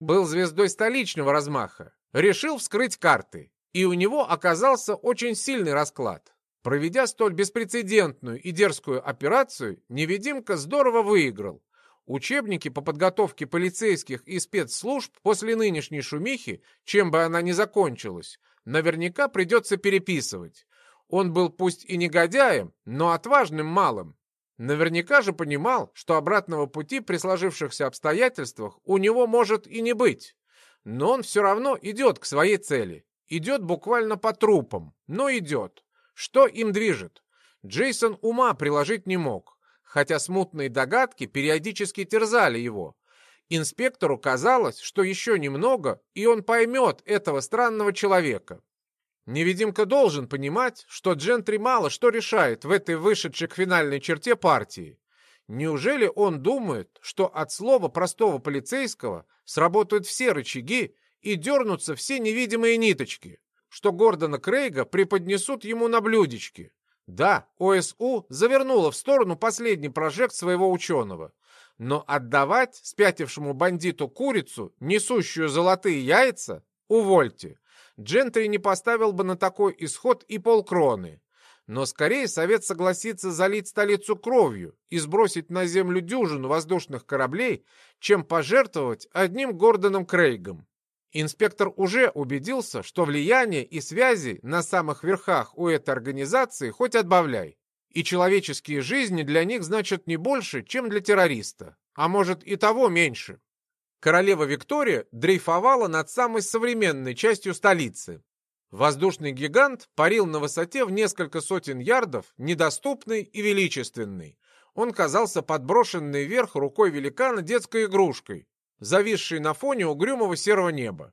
был звездой столичного размаха, решил вскрыть карты, и у него оказался очень сильный расклад. Проведя столь беспрецедентную и дерзкую операцию, невидимка здорово выиграл. Учебники по подготовке полицейских и спецслужб после нынешней шумихи, чем бы она ни закончилась, наверняка придется переписывать. Он был пусть и негодяем, но отважным малым. Наверняка же понимал, что обратного пути при сложившихся обстоятельствах у него может и не быть. Но он все равно идет к своей цели. Идет буквально по трупам, но идет. Что им движет? Джейсон ума приложить не мог, хотя смутные догадки периодически терзали его. Инспектору казалось, что еще немного, и он поймет этого странного человека. Невидимка должен понимать, что Джентри мало что решает в этой вышедшей к финальной черте партии. Неужели он думает, что от слова простого полицейского сработают все рычаги и дернутся все невидимые ниточки, что Гордона Крейга преподнесут ему на блюдечке? Да, ОСУ завернула в сторону последний прожект своего ученого, но отдавать спятившему бандиту курицу, несущую золотые яйца, увольте. Джентри не поставил бы на такой исход и полкроны. Но скорее совет согласится залить столицу кровью и сбросить на землю дюжину воздушных кораблей, чем пожертвовать одним Гордоном Крейгом. Инспектор уже убедился, что влияние и связи на самых верхах у этой организации хоть отбавляй. И человеческие жизни для них значат не больше, чем для террориста. А может и того меньше. Королева Виктория дрейфовала над самой современной частью столицы. Воздушный гигант парил на высоте в несколько сотен ярдов, недоступный и величественный. Он казался подброшенной вверх рукой великана детской игрушкой, зависшей на фоне угрюмого серого неба.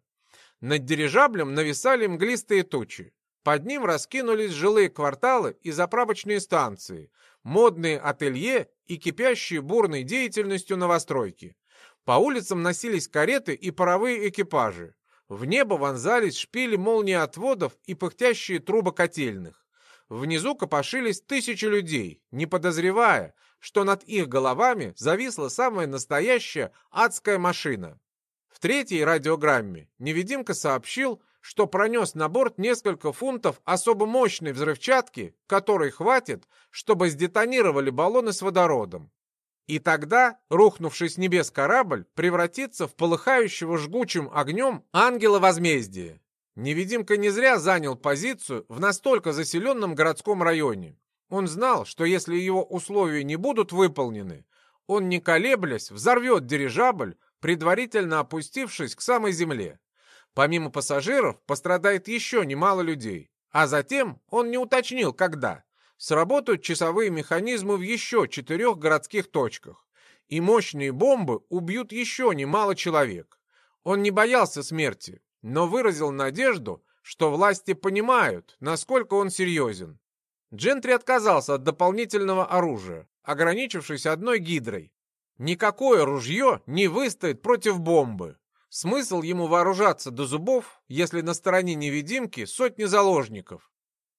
Над дирижаблем нависали мглистые тучи. Под ним раскинулись жилые кварталы и заправочные станции, модные ателье и кипящие бурной деятельностью новостройки. По улицам носились кареты и паровые экипажи. В небо вонзались шпили молниеотводов и пыхтящие трубы котельных. Внизу копошились тысячи людей, не подозревая, что над их головами зависла самая настоящая адская машина. В третьей радиограмме невидимка сообщил, что пронес на борт несколько фунтов особо мощной взрывчатки, которой хватит, чтобы сдетонировали баллоны с водородом. И тогда, рухнувший с небес корабль, превратится в полыхающего жгучим огнем ангела возмездия. Невидимка не зря занял позицию в настолько заселенном городском районе. Он знал, что если его условия не будут выполнены, он, не колеблясь, взорвет дирижабль, предварительно опустившись к самой земле. Помимо пассажиров пострадает еще немало людей. А затем он не уточнил, когда сработают часовые механизмы в еще четырех городских точках, и мощные бомбы убьют еще немало человек. Он не боялся смерти, но выразил надежду, что власти понимают, насколько он серьезен. Джентри отказался от дополнительного оружия, ограничившись одной гидрой. Никакое ружье не выстоит против бомбы. Смысл ему вооружаться до зубов, если на стороне невидимки сотни заложников,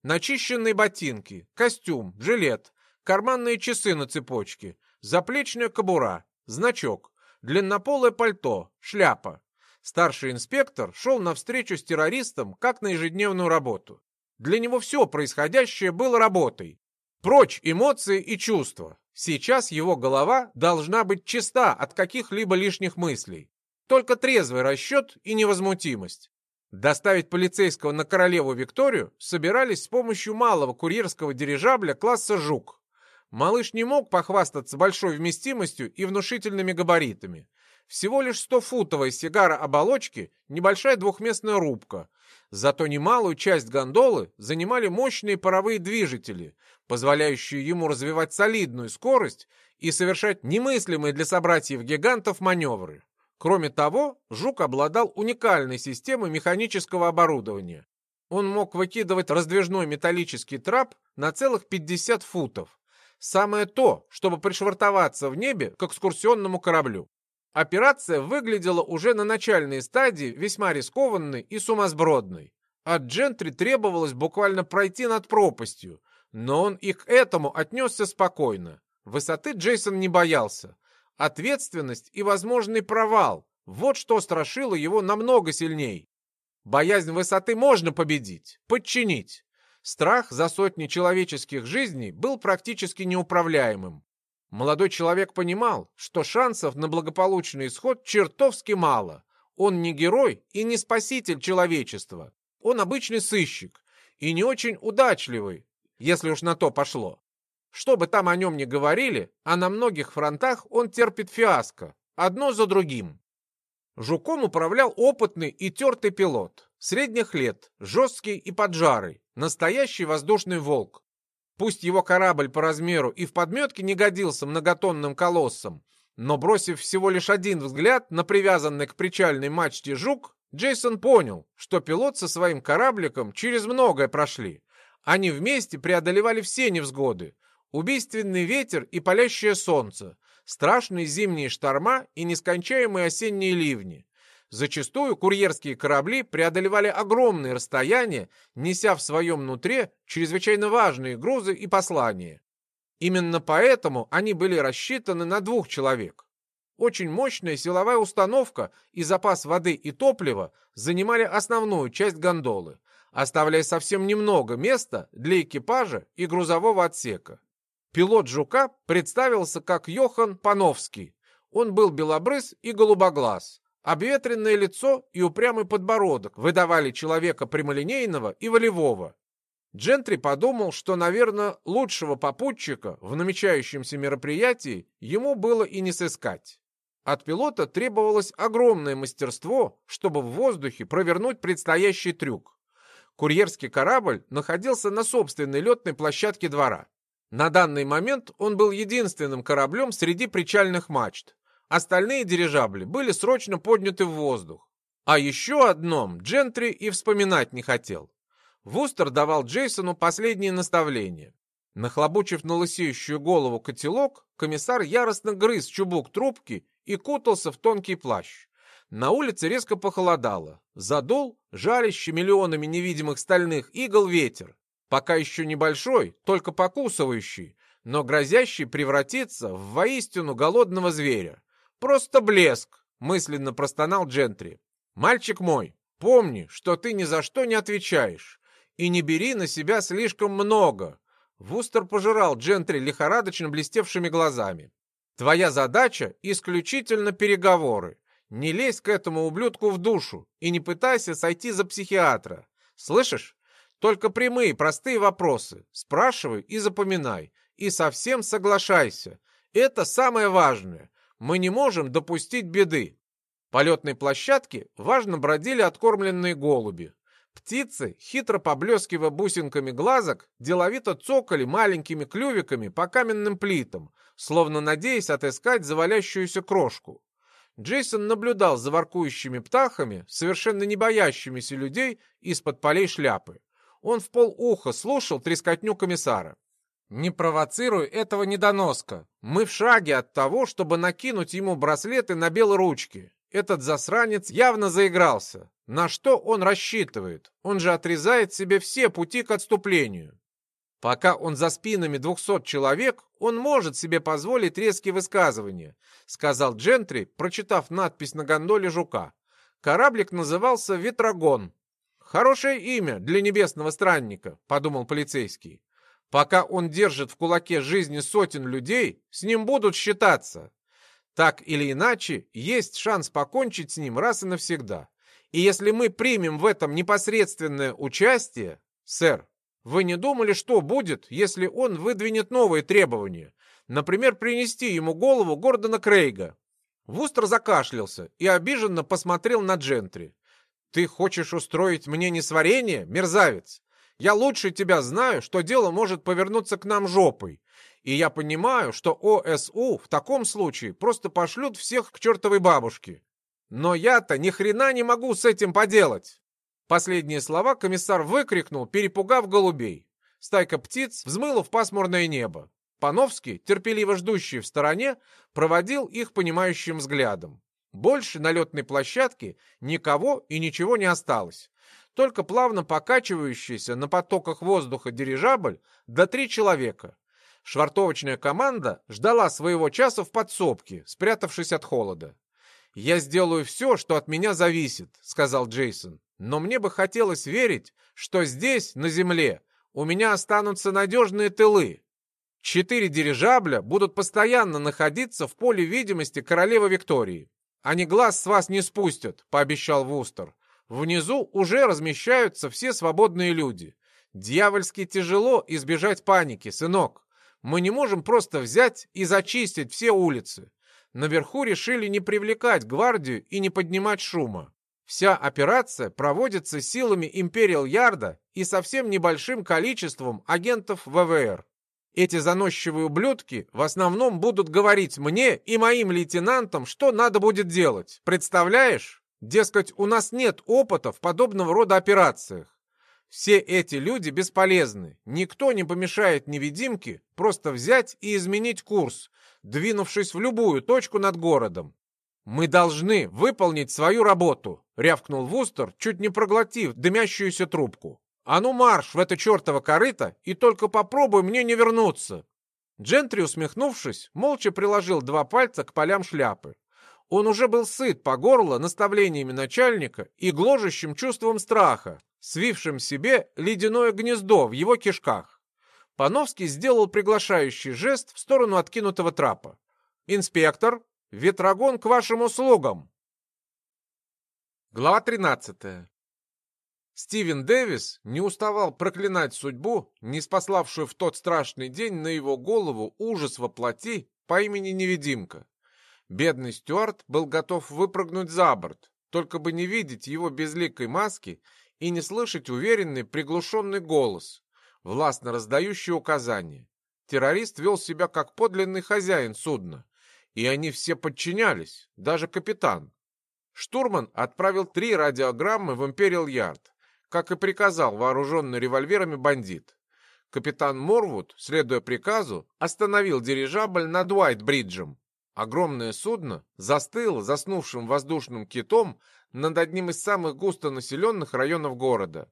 Начищенные ботинки, костюм, жилет, карманные часы на цепочке, заплечная кобура, значок, длиннополое пальто, шляпа. Старший инспектор шел навстречу с террористом как на ежедневную работу. Для него все происходящее было работой. Прочь эмоции и чувства. Сейчас его голова должна быть чиста от каких-либо лишних мыслей. Только трезвый расчет и невозмутимость. Доставить полицейского на королеву Викторию собирались с помощью малого курьерского дирижабля класса «Жук». Малыш не мог похвастаться большой вместимостью и внушительными габаритами. Всего лишь 100-футовая сигара оболочки, небольшая двухместная рубка. Зато немалую часть гондолы занимали мощные паровые движители, позволяющие ему развивать солидную скорость и совершать немыслимые для собратьев-гигантов маневры. Кроме того, Жук обладал уникальной системой механического оборудования. Он мог выкидывать раздвижной металлический трап на целых 50 футов. Самое то, чтобы пришвартоваться в небе к экскурсионному кораблю. Операция выглядела уже на начальной стадии весьма рискованной и сумасбродной. От Джентри требовалось буквально пройти над пропастью, но он и к этому отнесся спокойно. Высоты Джейсон не боялся. Ответственность и возможный провал Вот что страшило его намного сильней. Боязнь высоты можно победить, подчинить. Страх за сотни человеческих жизней был практически неуправляемым. Молодой человек понимал, что шансов на благополучный исход чертовски мало. Он не герой и не спаситель человечества. Он обычный сыщик и не очень удачливый, если уж на то пошло. Что бы там о нем ни говорили, а на многих фронтах он терпит фиаско, одно за другим. Жуком управлял опытный и тертый пилот, средних лет, жесткий и поджарый, настоящий воздушный волк. Пусть его корабль по размеру и в подметке не годился многотонным колоссом, но бросив всего лишь один взгляд на привязанный к причальной мачте жук, Джейсон понял, что пилот со своим корабликом через многое прошли. Они вместе преодолевали все невзгоды. Убийственный ветер и палящее солнце, страшные зимние шторма и нескончаемые осенние ливни. Зачастую курьерские корабли преодолевали огромные расстояния, неся в своем нутре чрезвычайно важные грузы и послания. Именно поэтому они были рассчитаны на двух человек. Очень мощная силовая установка и запас воды и топлива занимали основную часть гондолы, оставляя совсем немного места для экипажа и грузового отсека. Пилот «Жука» представился как Йохан Пановский. Он был белобрыс и голубоглаз. Обветренное лицо и упрямый подбородок выдавали человека прямолинейного и волевого. Джентри подумал, что, наверное, лучшего попутчика в намечающемся мероприятии ему было и не сыскать. От пилота требовалось огромное мастерство, чтобы в воздухе провернуть предстоящий трюк. Курьерский корабль находился на собственной летной площадке двора. На данный момент он был единственным кораблем среди причальных мачт. Остальные дирижабли были срочно подняты в воздух. А еще одном Джентри и вспоминать не хотел. Вустер давал Джейсону последние наставления. Нахлобучив на лысеющую голову котелок, комиссар яростно грыз чубук трубки и кутался в тонкий плащ. На улице резко похолодало. Задул жарящий миллионами невидимых стальных игл ветер. Пока еще небольшой, только покусывающий, но грозящий превратиться в воистину голодного зверя. «Просто блеск!» — мысленно простонал Джентри. «Мальчик мой, помни, что ты ни за что не отвечаешь, и не бери на себя слишком много». Вустер пожирал Джентри лихорадочно блестевшими глазами. «Твоя задача — исключительно переговоры. Не лезь к этому ублюдку в душу и не пытайся сойти за психиатра. Слышишь? Только прямые, простые вопросы. Спрашивай и запоминай. И совсем соглашайся. Это самое важное. Мы не можем допустить беды. По летной площадке важно бродили откормленные голуби. Птицы, хитро поблескивая бусинками глазок, деловито цокали маленькими клювиками по каменным плитам, словно надеясь отыскать завалящуюся крошку. Джейсон наблюдал за воркующими птахами, совершенно не боящимися людей из-под полей шляпы. Он в полуха слушал трескотню комиссара. «Не провоцируй этого недоноска. Мы в шаге от того, чтобы накинуть ему браслеты на белые ручки. Этот засранец явно заигрался. На что он рассчитывает? Он же отрезает себе все пути к отступлению. Пока он за спинами двухсот человек, он может себе позволить резкие высказывания», сказал Джентри, прочитав надпись на гондоле жука. Кораблик назывался «Ветрогон», «Хорошее имя для небесного странника», — подумал полицейский. «Пока он держит в кулаке жизни сотен людей, с ним будут считаться. Так или иначе, есть шанс покончить с ним раз и навсегда. И если мы примем в этом непосредственное участие, сэр, вы не думали, что будет, если он выдвинет новые требования? Например, принести ему голову Гордона Крейга?» Вустер закашлялся и обиженно посмотрел на Джентри. Ты хочешь устроить мне несварение, мерзавец? Я лучше тебя знаю, что дело может повернуться к нам жопой. И я понимаю, что ОСУ в таком случае просто пошлют всех к чертовой бабушке. Но я-то ни хрена не могу с этим поделать. Последние слова комиссар выкрикнул, перепугав голубей. Стайка птиц взмыла в пасмурное небо. Пановский, терпеливо ждущий в стороне, проводил их понимающим взглядом. Больше на летной площадке никого и ничего не осталось. Только плавно покачивающийся на потоках воздуха дирижабль до три человека. Швартовочная команда ждала своего часа в подсобке, спрятавшись от холода. «Я сделаю все, что от меня зависит», — сказал Джейсон. «Но мне бы хотелось верить, что здесь, на земле, у меня останутся надежные тылы. Четыре дирижабля будут постоянно находиться в поле видимости королевы Виктории. Они глаз с вас не спустят», — пообещал Вустер. «Внизу уже размещаются все свободные люди. Дьявольски тяжело избежать паники, сынок. Мы не можем просто взять и зачистить все улицы. Наверху решили не привлекать гвардию и не поднимать шума. Вся операция проводится силами Империал Ярда и совсем небольшим количеством агентов ВВР. Эти заносчивые ублюдки в основном будут говорить мне и моим лейтенантам, что надо будет делать. Представляешь? Дескать, у нас нет опыта в подобного рода операциях. Все эти люди бесполезны. Никто не помешает невидимке просто взять и изменить курс, двинувшись в любую точку над городом. «Мы должны выполнить свою работу», — рявкнул Вустер, чуть не проглотив дымящуюся трубку. «А ну марш в это чертово корыто и только попробуй мне не вернуться!» Джентри, усмехнувшись, молча приложил два пальца к полям шляпы. Он уже был сыт по горло наставлениями начальника и гложущим чувством страха, свившим себе ледяное гнездо в его кишках. Пановский сделал приглашающий жест в сторону откинутого трапа. «Инспектор, ветрогон к вашим услугам!» Глава 13. Стивен Дэвис не уставал проклинать судьбу, не спаславшую в тот страшный день на его голову ужас во плоти по имени Невидимка. Бедный Стюарт был готов выпрыгнуть за борт, только бы не видеть его безликой маски и не слышать уверенный приглушенный голос, властно раздающий указания. Террорист вел себя как подлинный хозяин судна, и они все подчинялись, даже капитан. Штурман отправил три радиограммы в Империал Ярд, как и приказал вооруженный револьверами бандит. Капитан Морвуд, следуя приказу, остановил дирижабль над Уайт-Бриджем. Огромное судно застыло заснувшим воздушным китом над одним из самых густонаселенных районов города.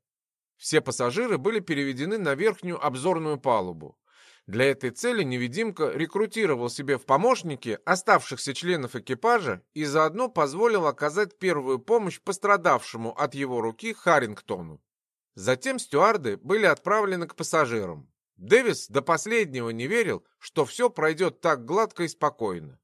Все пассажиры были переведены на верхнюю обзорную палубу. Для этой цели невидимка рекрутировал себе в помощники оставшихся членов экипажа и заодно позволил оказать первую помощь пострадавшему от его руки Харрингтону. Затем стюарды были отправлены к пассажирам. Дэвис до последнего не верил, что все пройдет так гладко и спокойно.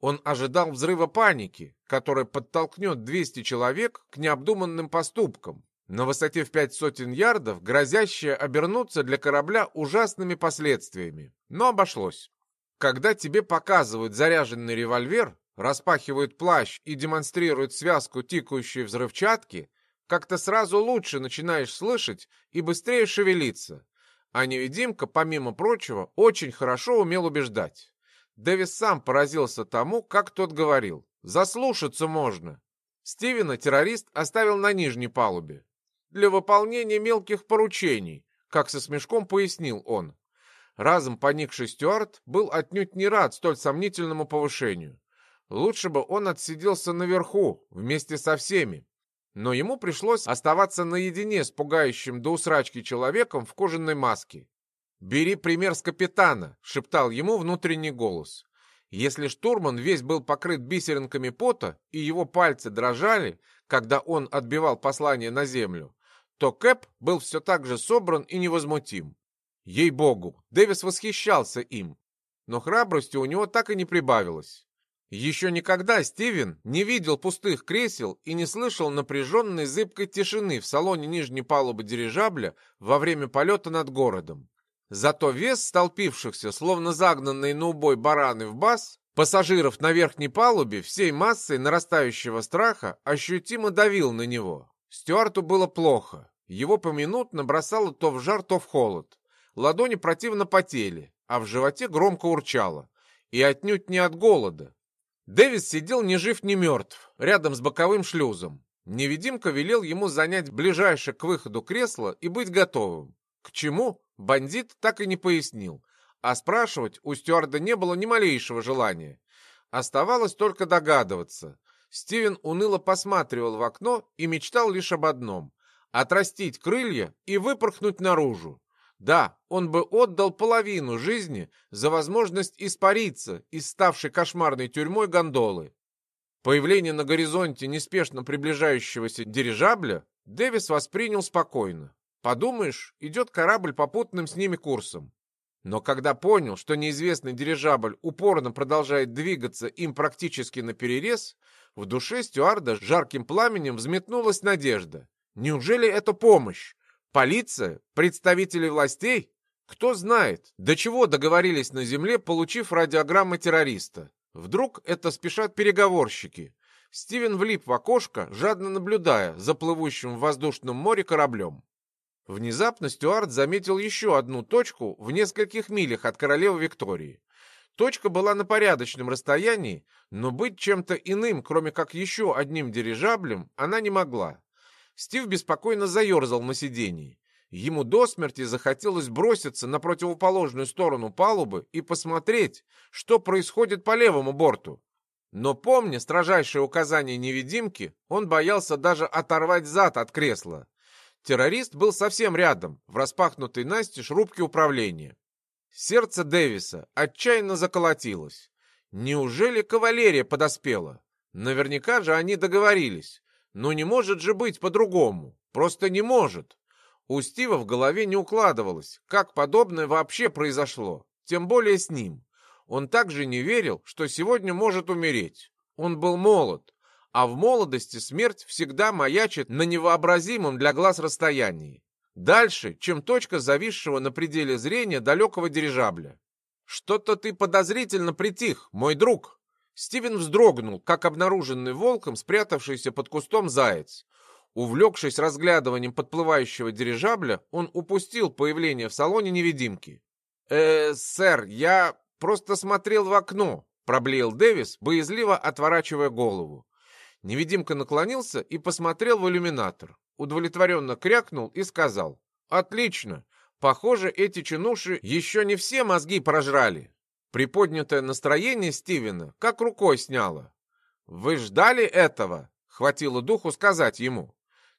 Он ожидал взрыва паники, который подтолкнет 200 человек к необдуманным поступкам, на высоте в пять сотен ярдов, грозящее обернуться для корабля ужасными последствиями. Но обошлось. Когда тебе показывают заряженный револьвер, распахивают плащ и демонстрируют связку тикающей взрывчатки, как-то сразу лучше начинаешь слышать и быстрее шевелиться. А невидимка, помимо прочего, очень хорошо умел убеждать. Дэвис сам поразился тому, как тот говорил. «Заслушаться можно». Стивена террорист оставил на нижней палубе. Для выполнения мелких поручений, как со смешком пояснил он. Разом поникший Стюарт был отнюдь не рад столь сомнительному повышению. Лучше бы он отсиделся наверху, вместе со всеми. Но ему пришлось оставаться наедине с пугающим до усрачки человеком в кожаной маске. «Бери пример с капитана», — шептал ему внутренний голос. Если штурман весь был покрыт бисеринками пота, и его пальцы дрожали, когда он отбивал послание на землю, то Кэп был все так же собран и невозмутим. Ей-богу, Дэвис восхищался им, но храбрости у него так и не прибавилось. Еще никогда Стивен не видел пустых кресел и не слышал напряженной зыбкой тишины в салоне нижней палубы дирижабля во время полета над городом. Зато вес столпившихся, словно загнанные на убой бараны в бас, пассажиров на верхней палубе всей массой нарастающего страха ощутимо давил на него. Стюарту было плохо. Его поминутно бросало то в жар, то в холод. Ладони противно потели, а в животе громко урчало. И отнюдь не от голода. Дэвис сидел ни жив, ни мертв, рядом с боковым шлюзом. Невидимка велел ему занять ближайшее к выходу кресло и быть готовым. К чему? Бандит так и не пояснил, а спрашивать у стюарда не было ни малейшего желания. Оставалось только догадываться. Стивен уныло посматривал в окно и мечтал лишь об одном — отрастить крылья и выпорхнуть наружу. Да, он бы отдал половину жизни за возможность испариться из ставшей кошмарной тюрьмой гондолы. Появление на горизонте неспешно приближающегося дирижабля Дэвис воспринял спокойно. Подумаешь, идет корабль попутным с ними курсом. Но когда понял, что неизвестный дирижабль упорно продолжает двигаться им практически на перерез, в душе стюарда жарким пламенем взметнулась надежда. Неужели это помощь? Полиция? Представители властей? Кто знает, до чего договорились на земле, получив радиограммы террориста. Вдруг это спешат переговорщики. Стивен влип в окошко, жадно наблюдая за плывущим в воздушном море кораблем. Внезапно Стюарт заметил еще одну точку в нескольких милях от королевы Виктории. Точка была на порядочном расстоянии, но быть чем-то иным, кроме как еще одним дирижаблем, она не могла. Стив беспокойно заерзал на сидении. Ему до смерти захотелось броситься на противоположную сторону палубы и посмотреть, что происходит по левому борту. Но помня строжайшее указание невидимки, он боялся даже оторвать зад от кресла. Террорист был совсем рядом, в распахнутой настежь рубке управления. Сердце Дэвиса отчаянно заколотилось. Неужели кавалерия подоспела? Наверняка же они договорились. Но не может же быть по-другому. Просто не может. У Стива в голове не укладывалось, как подобное вообще произошло. Тем более с ним. Он также не верил, что сегодня может умереть. Он был молод, а в молодости смерть всегда маячит на невообразимом для глаз расстоянии. Дальше, чем точка зависшего на пределе зрения далекого дирижабля. «Что-то ты подозрительно притих, мой друг!» Стивен вздрогнул, как обнаруженный волком, спрятавшийся под кустом заяц. Увлекшись разглядыванием подплывающего дирижабля, он упустил появление в салоне невидимки. «Э, сэр, я просто смотрел в окно», — проблеял Дэвис, боязливо отворачивая голову. Невидимка наклонился и посмотрел в иллюминатор удовлетворенно крякнул и сказал. «Отлично! Похоже, эти чинуши еще не все мозги прожрали». Приподнятое настроение Стивена как рукой сняло. «Вы ждали этого?» — хватило духу сказать ему.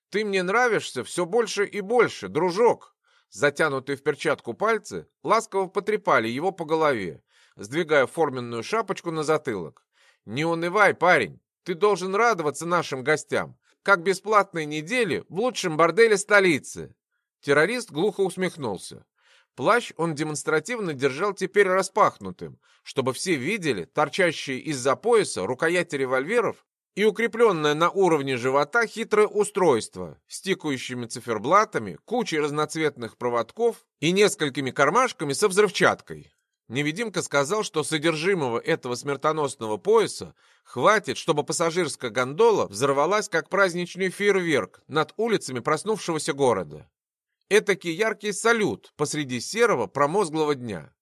«Ты мне нравишься все больше и больше, дружок!» Затянутые в перчатку пальцы ласково потрепали его по голове, сдвигая форменную шапочку на затылок. «Не унывай, парень, ты должен радоваться нашим гостям как бесплатные недели в лучшем борделе столицы. Террорист глухо усмехнулся. Плащ он демонстративно держал теперь распахнутым, чтобы все видели торчащие из-за пояса рукояти револьверов и укрепленное на уровне живота хитрое устройство с тикающими циферблатами, кучей разноцветных проводков и несколькими кармашками со взрывчаткой. Невидимка сказал, что содержимого этого смертоносного пояса хватит, чтобы пассажирская гондола взорвалась, как праздничный фейерверк над улицами проснувшегося города. Этакий яркий салют посреди серого промозглого дня.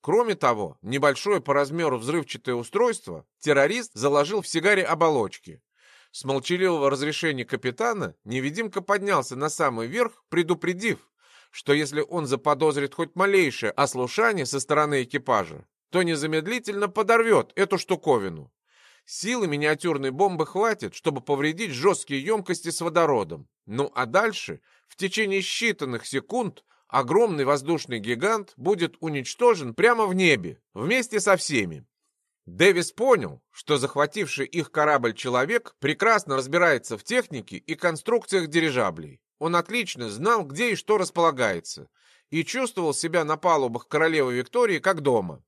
Кроме того, небольшое по размеру взрывчатое устройство террорист заложил в сигаре оболочки. С молчаливого разрешения капитана невидимка поднялся на самый верх, предупредив, что если он заподозрит хоть малейшее ослушание со стороны экипажа, то незамедлительно подорвет эту штуковину. Силы миниатюрной бомбы хватит, чтобы повредить жесткие емкости с водородом. Ну а дальше, в течение считанных секунд, огромный воздушный гигант будет уничтожен прямо в небе, вместе со всеми. Дэвис понял, что захвативший их корабль человек прекрасно разбирается в технике и конструкциях дирижаблей. Он отлично знал, где и что располагается, и чувствовал себя на палубах королевы Виктории как дома.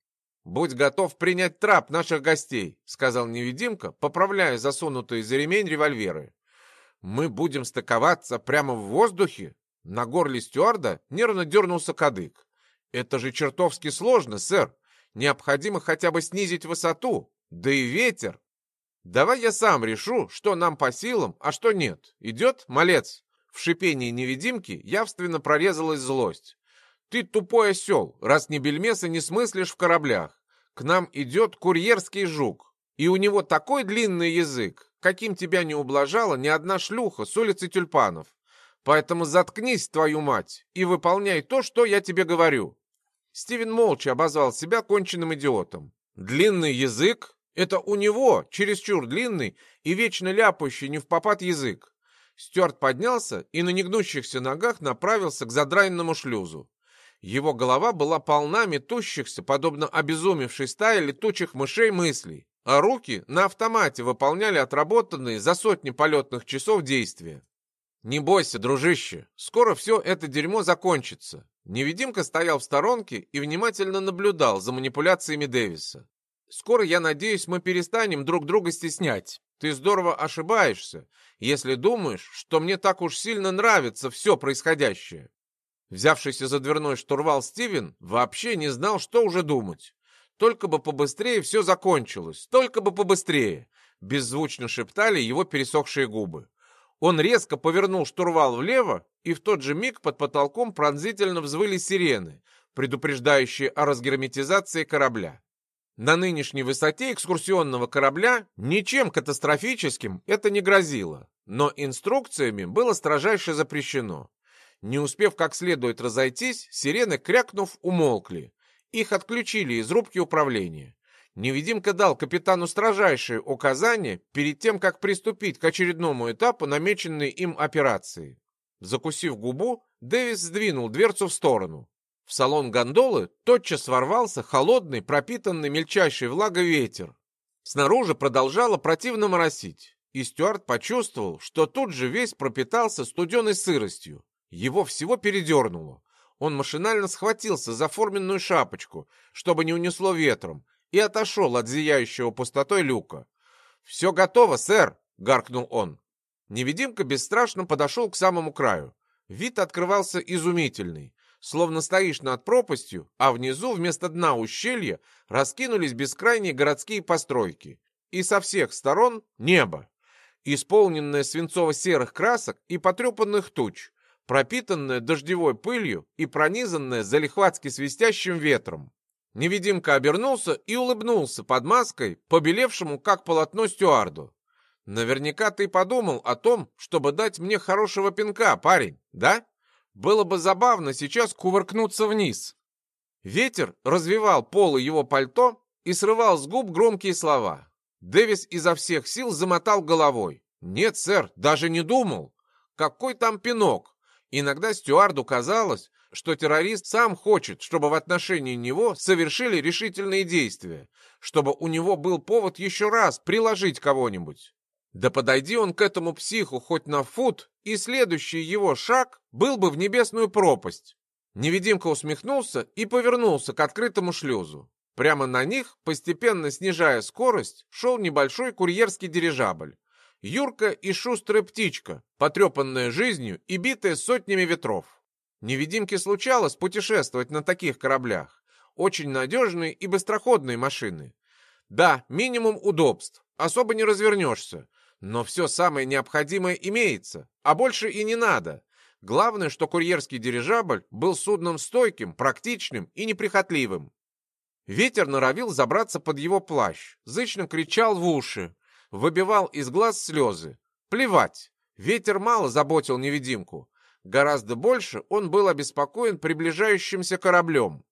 «Будь готов принять трап наших гостей», — сказал невидимка, поправляя засунутые за ремень револьверы. «Мы будем стыковаться прямо в воздухе?» На горле стюарда нервно дернулся кадык. «Это же чертовски сложно, сэр. Необходимо хотя бы снизить высоту. Да и ветер. Давай я сам решу, что нам по силам, а что нет. Идет, малец?» В шипении невидимки явственно прорезалась злость. «Ты тупой осел, раз ни бельмеса не смыслишь в кораблях. К нам идет курьерский жук, и у него такой длинный язык, каким тебя не ублажала ни одна шлюха с улицы тюльпанов. Поэтому заткнись, твою мать, и выполняй то, что я тебе говорю». Стивен молча обозвал себя конченным идиотом. «Длинный язык? Это у него, чересчур длинный и вечно ляпающий не в попад язык. Стюарт поднялся и на негнущихся ногах направился к задраенному шлюзу. Его голова была полна метущихся, подобно обезумевшей стае летучих мышей мыслей. а руки на автомате выполняли отработанные за сотни полетных часов действия. «Не бойся, дружище, скоро все это дерьмо закончится». Невидимка стоял в сторонке и внимательно наблюдал за манипуляциями Дэвиса. «Скоро, я надеюсь, мы перестанем друг друга стеснять. Ты здорово ошибаешься, если думаешь, что мне так уж сильно нравится все происходящее». Взявшийся за дверной штурвал Стивен вообще не знал, что уже думать. Только бы побыстрее все закончилось, только бы побыстрее, беззвучно шептали его пересохшие губы. Он резко повернул штурвал влево, и в тот же миг под потолком пронзительно взвыли сирены, предупреждающие о разгерметизации корабля. На нынешней высоте экскурсионного корабля ничем катастрофическим это не грозило, но инструкциями было строжайше запрещено. Не успев как следует разойтись, сирены, крякнув, умолкли. Их отключили из рубки управления. Невидимка дал капитану строжайшие указания перед тем, как приступить к очередному этапу намеченной им операции. Закусив губу, Дэвис сдвинул дверцу в сторону. В салон гондолы тотчас ворвался холодный, пропитанный мельчайшей влагой ветер. Снаружи продолжало противно моросить, и Стюарт почувствовал, что тут же весь пропитался студеной сыростью. Его всего передернуло. Он машинально схватился за форменную шапочку, чтобы не унесло ветром, и отошел от зияющего пустотой люка. «Все готово, сэр!» — гаркнул он. Невидимка бесстрашно подошел к самому краю. Вид открывался изумительный. Словно стоишь над пропастью, а внизу вместо дна ущелья раскинулись бескрайние городские постройки. И со всех сторон небо, исполненное свинцово-серых красок и потрепанных туч, пропитанное дождевой пылью и пронизанное залихватски свистящим ветром. Невидимка обернулся и улыбнулся под маской, побелевшему как полотно стюарду. «Наверняка ты подумал о том, чтобы дать мне хорошего пинка, парень, да? Было бы забавно сейчас кувыркнуться вниз». Ветер развивал полы его пальто и срывал с губ громкие слова. Дэвис изо всех сил замотал головой. «Нет, сэр, даже не думал. Какой там пинок? Иногда стюарду казалось, что террорист сам хочет, чтобы в отношении него совершили решительные действия, чтобы у него был повод еще раз приложить кого-нибудь. Да подойди он к этому психу хоть на фут, и следующий его шаг был бы в небесную пропасть. Невидимка усмехнулся и повернулся к открытому шлюзу. Прямо на них, постепенно снижая скорость, шел небольшой курьерский дирижабль. Юрка и шустрая птичка, потрепанная жизнью и битая сотнями ветров. Невидимке случалось путешествовать на таких кораблях. Очень надежные и быстроходные машины. Да, минимум удобств, особо не развернешься. Но все самое необходимое имеется, а больше и не надо. Главное, что курьерский дирижабль был судном стойким, практичным и неприхотливым. Ветер норовил забраться под его плащ, зычно кричал в уши, выбивал из глаз слезы. Плевать, ветер мало заботил невидимку. Гораздо больше он был обеспокоен приближающимся кораблем.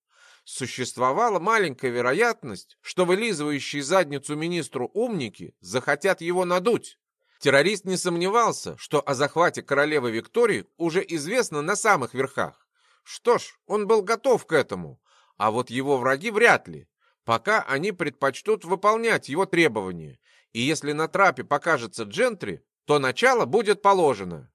Существовала маленькая вероятность, что вылизывающие задницу министру умники захотят его надуть. Террорист не сомневался, что о захвате королевы Виктории уже известно на самых верхах. Что ж, он был готов к этому, а вот его враги вряд ли. Пока они предпочтут выполнять его требования, и если на трапе покажется джентри, то начало будет положено.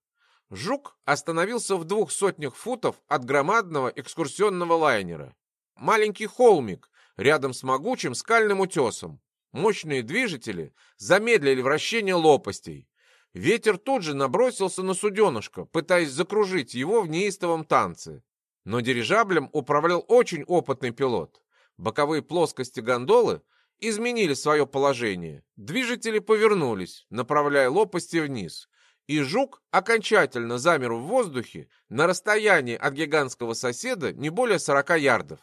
Жук остановился в двух сотнях футов от громадного экскурсионного лайнера. Маленький холмик рядом с могучим скальным утесом. Мощные движители замедлили вращение лопастей. Ветер тут же набросился на суденышко, пытаясь закружить его в неистовом танце. Но дирижаблем управлял очень опытный пилот. Боковые плоскости гондолы изменили свое положение. Движители повернулись, направляя лопасти вниз и жук окончательно замер в воздухе на расстоянии от гигантского соседа не более 40 ярдов.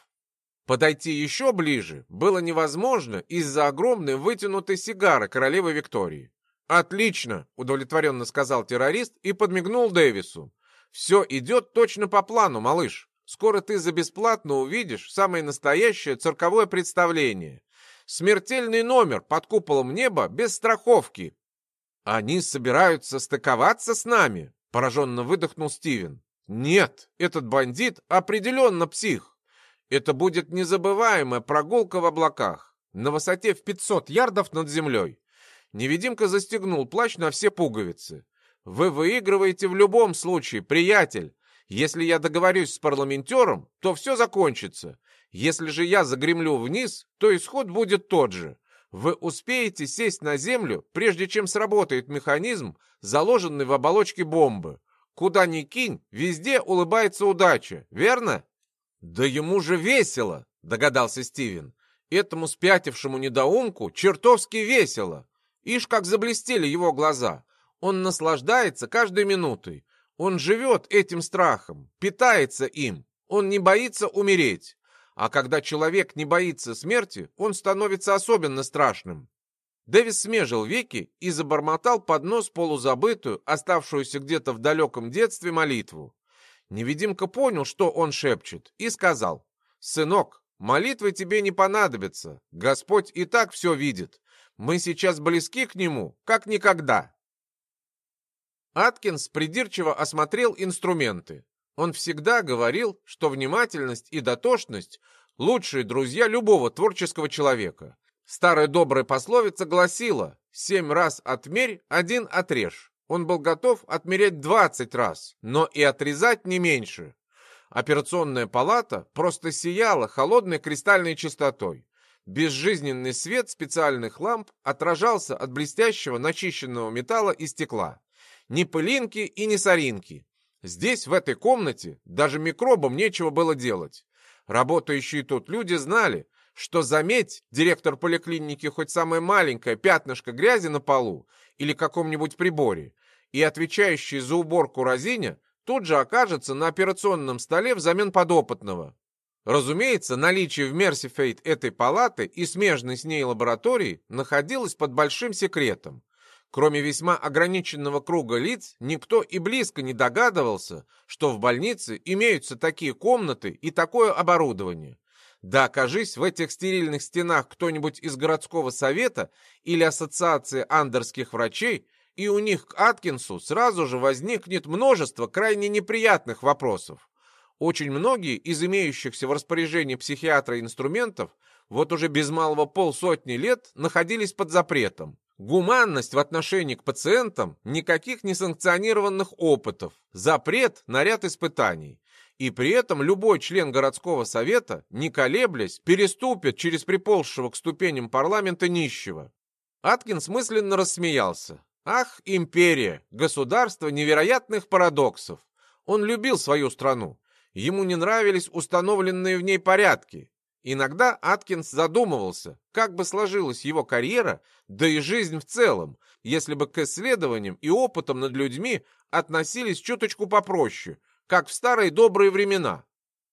Подойти еще ближе было невозможно из-за огромной вытянутой сигары королевы Виктории. «Отлично!» — удовлетворенно сказал террорист и подмигнул Дэвису. «Все идет точно по плану, малыш. Скоро ты за бесплатно увидишь самое настоящее цирковое представление. Смертельный номер под куполом неба без страховки, «Они собираются стыковаться с нами?» — пораженно выдохнул Стивен. «Нет, этот бандит определенно псих. Это будет незабываемая прогулка в облаках. на высоте в 500 ярдов над землей. Невидимка застегнул плащ на все пуговицы. «Вы выигрываете в любом случае, приятель. Если я договорюсь с парламентером, то все закончится. Если же я загремлю вниз, то исход будет тот же. Вы успеете сесть на землю, прежде чем сработает механизм, заложенный в оболочке бомбы. Куда ни кинь, везде улыбается удача, верно? Да ему же весело, догадался Стивен. Этому спятившему недоумку чертовски весело. Ишь, как заблестели его глаза. Он наслаждается каждой минутой. Он живет этим страхом, питается им. Он не боится умереть. А когда человек не боится смерти, он становится особенно страшным. Дэвис смежил веки и забормотал под нос полузабытую, оставшуюся где-то в далеком детстве молитву. Невидимка понял, что он шепчет, и сказал, «Сынок, молитвы тебе не понадобятся. Господь и так все видит. Мы сейчас близки к Нему, как никогда». Аткинс придирчиво осмотрел инструменты. Он всегда говорил, что внимательность и дотошность – лучшие друзья любого творческого человека. Старая добрая пословица гласила «семь раз отмерь, один отрежь». Он был готов отмерять двадцать раз, но и отрезать не меньше. Операционная палата просто сияла холодной кристальной чистотой. Безжизненный свет специальных ламп отражался от блестящего начищенного металла и стекла. Ни пылинки и ни соринки. Здесь, в этой комнате, даже микробам нечего было делать. Работающие тут люди знали, что, заметь, директор поликлиники хоть самое маленькое пятнышко грязи на полу или каком-нибудь приборе, и отвечающий за уборку разиня тут же окажется на операционном столе взамен подопытного. Разумеется, наличие в Мерсифейт этой палаты и смежной с ней лаборатории находилось под большим секретом. Кроме весьма ограниченного круга лиц, никто и близко не догадывался, что в больнице имеются такие комнаты и такое оборудование. Да, окажись в этих стерильных стенах кто-нибудь из городского совета или ассоциации андерских врачей, и у них к Аткинсу сразу же возникнет множество крайне неприятных вопросов. Очень многие из имеющихся в распоряжении психиатра инструментов вот уже без малого полсотни лет находились под запретом. Гуманность в отношении к пациентам, никаких несанкционированных опытов, запрет на ряд испытаний. И при этом любой член городского совета, не колеблясь, переступит через приползшего к ступеням парламента нищего. Аткинс мысленно рассмеялся. Ах, империя, государство невероятных парадоксов. Он любил свою страну. Ему не нравились установленные в ней порядки, Иногда Аткинс задумывался, как бы сложилась его карьера, да и жизнь в целом, если бы к исследованиям и опытам над людьми относились чуточку попроще, как в старые добрые времена.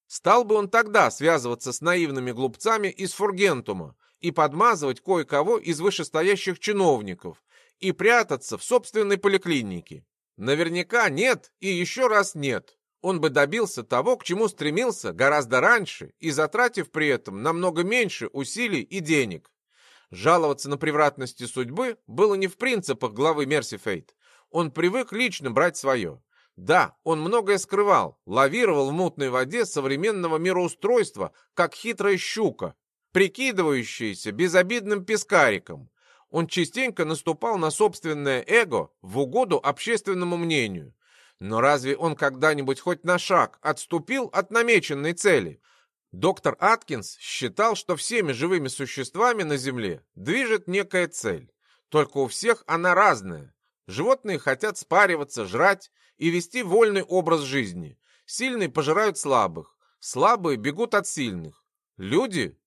Стал бы он тогда связываться с наивными глупцами из Фургентума и подмазывать кое-кого из вышестоящих чиновников и прятаться в собственной поликлинике? Наверняка нет и еще раз нет он бы добился того, к чему стремился гораздо раньше и затратив при этом намного меньше усилий и денег. Жаловаться на превратности судьбы было не в принципах главы Мерсифейт. Он привык лично брать свое. Да, он многое скрывал, лавировал в мутной воде современного мироустройства, как хитрая щука, прикидывающаяся безобидным пескариком. Он частенько наступал на собственное эго в угоду общественному мнению. Но разве он когда-нибудь хоть на шаг отступил от намеченной цели? Доктор Аткинс считал, что всеми живыми существами на Земле движет некая цель. Только у всех она разная. Животные хотят спариваться, жрать и вести вольный образ жизни. Сильные пожирают слабых, слабые бегут от сильных. Люди?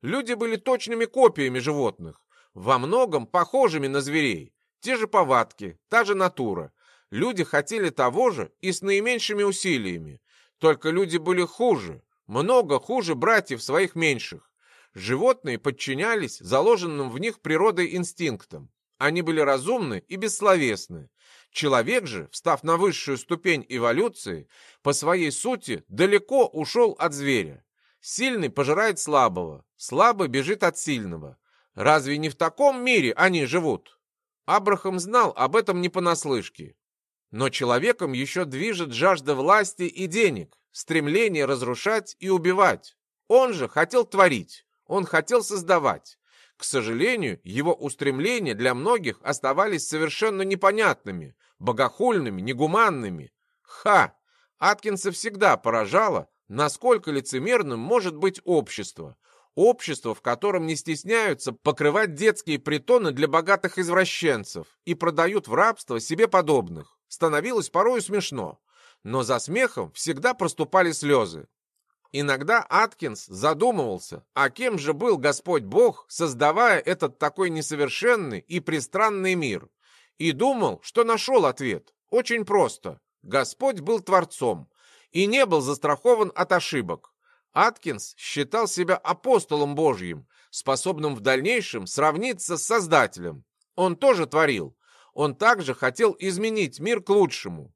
Люди были точными копиями животных, во многом похожими на зверей. Те же повадки, та же натура, Люди хотели того же и с наименьшими усилиями. Только люди были хуже, много хуже братьев своих меньших. Животные подчинялись заложенным в них природой инстинктам. Они были разумны и бессловесны. Человек же, встав на высшую ступень эволюции, по своей сути далеко ушел от зверя. Сильный пожирает слабого, слабый бежит от сильного. Разве не в таком мире они живут? Абрахам знал об этом не понаслышке. Но человеком еще движет жажда власти и денег, стремление разрушать и убивать. Он же хотел творить, он хотел создавать. К сожалению, его устремления для многих оставались совершенно непонятными, богохульными, негуманными. Ха! Аткинса всегда поражало, насколько лицемерным может быть общество. Общество, в котором не стесняются покрывать детские притоны для богатых извращенцев и продают в рабство себе подобных. Становилось порою смешно, но за смехом всегда проступали слезы. Иногда Аткинс задумывался, а кем же был Господь Бог, создавая этот такой несовершенный и пристранный мир. И думал, что нашел ответ. Очень просто. Господь был Творцом и не был застрахован от ошибок. Аткинс считал себя апостолом Божьим, способным в дальнейшем сравниться с Создателем. Он тоже творил. Он также хотел изменить мир к лучшему.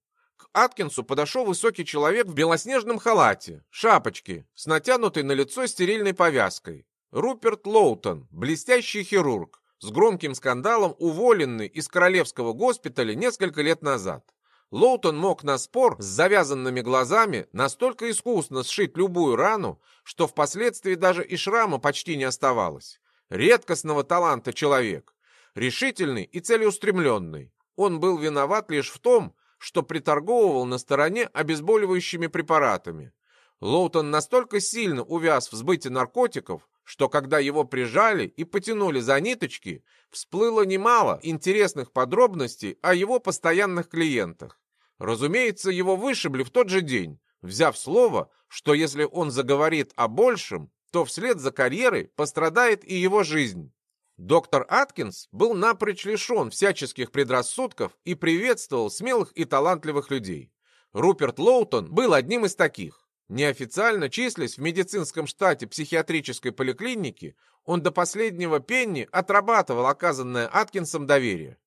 Аткинсу подошел высокий человек в белоснежном халате, шапочке, с натянутой на лицо стерильной повязкой. Руперт Лоутон, блестящий хирург, с громким скандалом уволенный из королевского госпиталя несколько лет назад. Лоутон мог на спор с завязанными глазами настолько искусно сшить любую рану, что впоследствии даже и шрама почти не оставалось. Редкостного таланта человек, решительный и целеустремленный. Он был виноват лишь в том, что приторговывал на стороне обезболивающими препаратами. Лоутон настолько сильно увяз в сбыте наркотиков, что когда его прижали и потянули за ниточки, всплыло немало интересных подробностей о его постоянных клиентах. Разумеется, его вышибли в тот же день, взяв слово, что если он заговорит о большем, то вслед за карьерой пострадает и его жизнь. Доктор Аткинс был напрочь лишен всяческих предрассудков и приветствовал смелых и талантливых людей. Руперт Лоутон был одним из таких. Неофициально числясь в медицинском штате психиатрической поликлиники, он до последнего пенни отрабатывал оказанное Аткинсом доверие.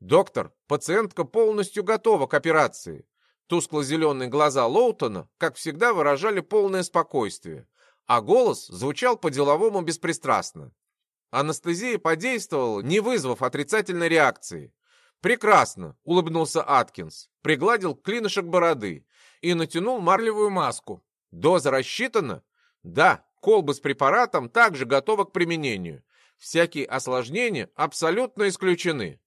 «Доктор, пациентка полностью готова к операции». Тускло-зеленые глаза Лоутона, как всегда, выражали полное спокойствие, а голос звучал по-деловому беспристрастно. Анестезия подействовала, не вызвав отрицательной реакции. «Прекрасно!» — улыбнулся Аткинс, пригладил клинышек бороды и натянул марлевую маску. «Доза рассчитана?» «Да, колба с препаратом также готова к применению. Всякие осложнения абсолютно исключены.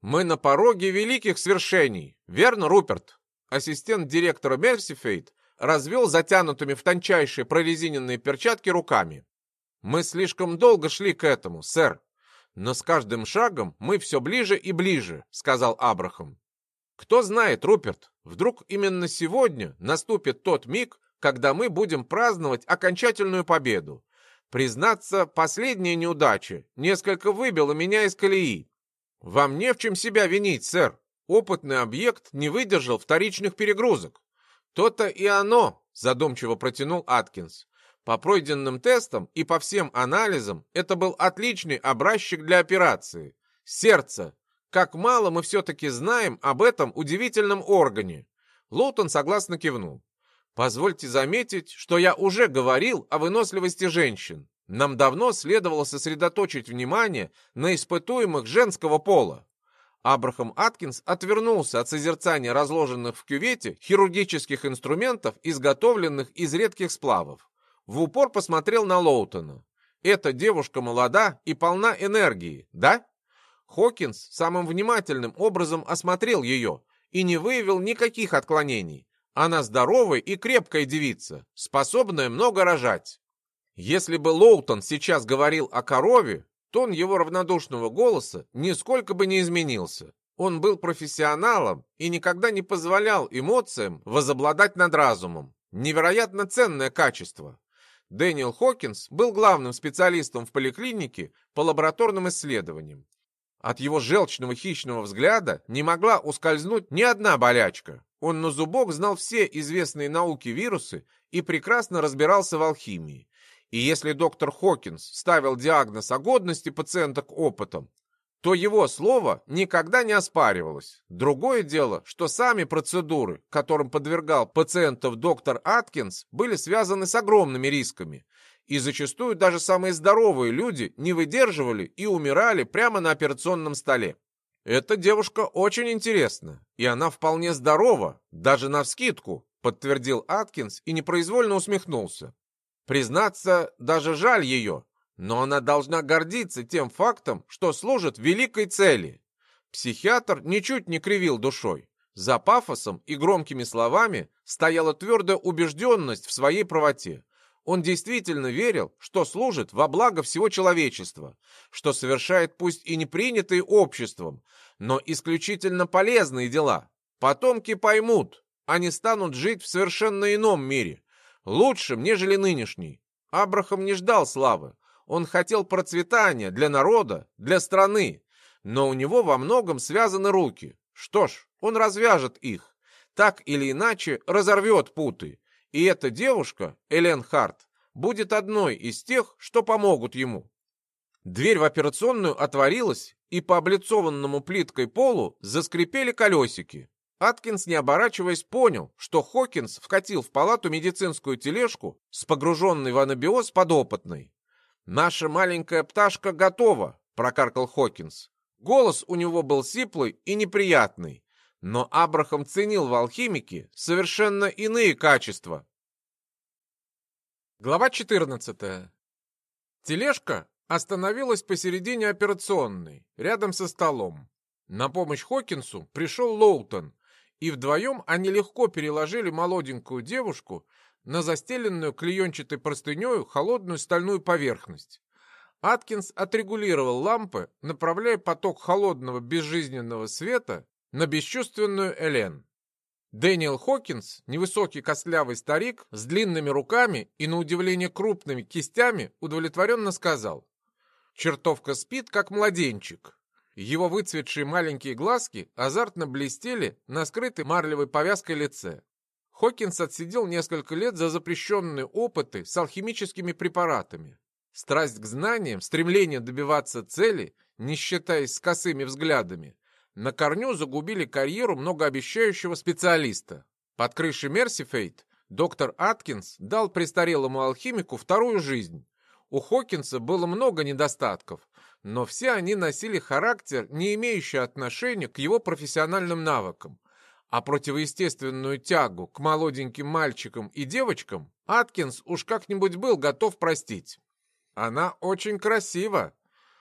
Мы на пороге великих свершений, верно, Руперт?» Ассистент директора Мерсифейт развел затянутыми в тончайшие прорезиненные перчатки руками. Мы слишком долго шли к этому, сэр. Но с каждым шагом мы все ближе и ближе, сказал Абрахам. Кто знает, Руперт, вдруг именно сегодня наступит тот миг, когда мы будем праздновать окончательную победу. Признаться, последняя неудача несколько выбила меня из колеи. Вам не в чем себя винить, сэр. Опытный объект не выдержал вторичных перегрузок. То-то и оно, задумчиво протянул Аткинс. По пройденным тестам и по всем анализам это был отличный образчик для операции. Сердце. Как мало мы все-таки знаем об этом удивительном органе. Лоутон согласно кивнул. Позвольте заметить, что я уже говорил о выносливости женщин. Нам давно следовало сосредоточить внимание на испытуемых женского пола. Абрахам Аткинс отвернулся от созерцания разложенных в кювете хирургических инструментов, изготовленных из редких сплавов в упор посмотрел на Лоутона. «Эта девушка молода и полна энергии, да?» Хокинс самым внимательным образом осмотрел ее и не выявил никаких отклонений. Она здоровая и крепкая девица, способная много рожать. Если бы Лоутон сейчас говорил о корове, тон его равнодушного голоса нисколько бы не изменился. Он был профессионалом и никогда не позволял эмоциям возобладать над разумом. Невероятно ценное качество. Дэниел Хокинс был главным специалистом в поликлинике по лабораторным исследованиям. От его желчного хищного взгляда не могла ускользнуть ни одна болячка. Он на зубок знал все известные науки вирусы и прекрасно разбирался в алхимии. И если доктор Хокинс ставил диагноз о годности пациента к опытам, то его слово никогда не оспаривалось. Другое дело, что сами процедуры, которым подвергал пациентов доктор Аткинс, были связаны с огромными рисками. И зачастую даже самые здоровые люди не выдерживали и умирали прямо на операционном столе. Эта девушка очень интересна, и она вполне здорова, даже навскидку, подтвердил Аткинс и непроизвольно усмехнулся. Признаться, даже жаль ее, но она должна гордиться тем фактом, что служит великой цели. Психиатр ничуть не кривил душой. За пафосом и громкими словами стояла твердая убежденность в своей правоте. Он действительно верил, что служит во благо всего человечества, что совершает пусть и не принятые обществом, но исключительно полезные дела. Потомки поймут, они станут жить в совершенно ином мире, лучшем, нежели нынешний. Абрахам не ждал славы, он хотел процветания для народа, для страны, но у него во многом связаны руки. Что ж, он развяжет их, так или иначе разорвет путы, и эта девушка, Элен Харт, будет одной из тех, что помогут ему. Дверь в операционную отворилась, и по облицованному плиткой полу заскрипели колесики. Аткинс, не оборачиваясь, понял, что Хокинс вкатил в палату медицинскую тележку с погруженной в анабиоз подопытной. «Наша маленькая пташка готова», — прокаркал Хокинс. Голос у него был сиплый и неприятный, но Абрахам ценил в алхимике совершенно иные качества. Глава 14. Тележка остановилась посередине операционной, рядом со столом. На помощь Хокинсу пришел Лоутон, и вдвоем они легко переложили молоденькую девушку на застеленную клеенчатой простынею холодную стальную поверхность. Аткинс отрегулировал лампы, направляя поток холодного безжизненного света на бесчувственную Элен. Дэниел Хокинс, невысокий костлявый старик с длинными руками и, на удивление, крупными кистями, удовлетворенно сказал. Чертовка спит, как младенчик. Его выцветшие маленькие глазки азартно блестели на скрытой марлевой повязкой лице. Хокинс отсидел несколько лет за запрещенные опыты с алхимическими препаратами. Страсть к знаниям, стремление добиваться цели, не считаясь с косыми взглядами, на корню загубили карьеру многообещающего специалиста. Под крышей Мерсифейт доктор Аткинс дал престарелому алхимику вторую жизнь. У Хокинса было много недостатков, но все они носили характер, не имеющий отношения к его профессиональным навыкам. А противоестественную тягу к молоденьким мальчикам и девочкам Аткинс уж как-нибудь был готов простить. «Она очень красива»,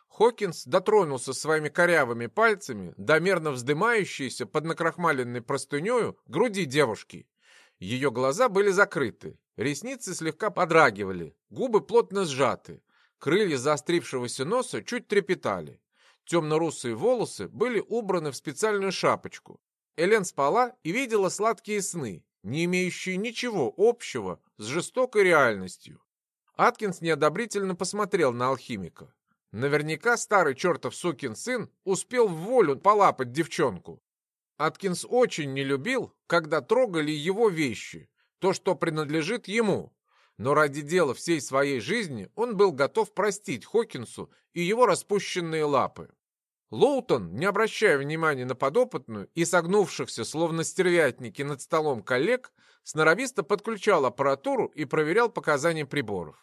Хокинс дотронулся своими корявыми пальцами до мерно вздымающейся под накрахмаленной простынею груди девушки. Ее глаза были закрыты, ресницы слегка подрагивали, губы плотно сжаты, крылья заострившегося носа чуть трепетали. Темно-русые волосы были убраны в специальную шапочку. Элен спала и видела сладкие сны, не имеющие ничего общего с жестокой реальностью. Аткинс неодобрительно посмотрел на алхимика. Наверняка старый чертов сукин сын успел в волю полапать девчонку. Аткинс очень не любил, когда трогали его вещи, то, что принадлежит ему. Но ради дела всей своей жизни он был готов простить Хокинсу и его распущенные лапы. Лоутон, не обращая внимания на подопытную и согнувшихся, словно стервятники над столом коллег, сноровисто подключал аппаратуру и проверял показания приборов.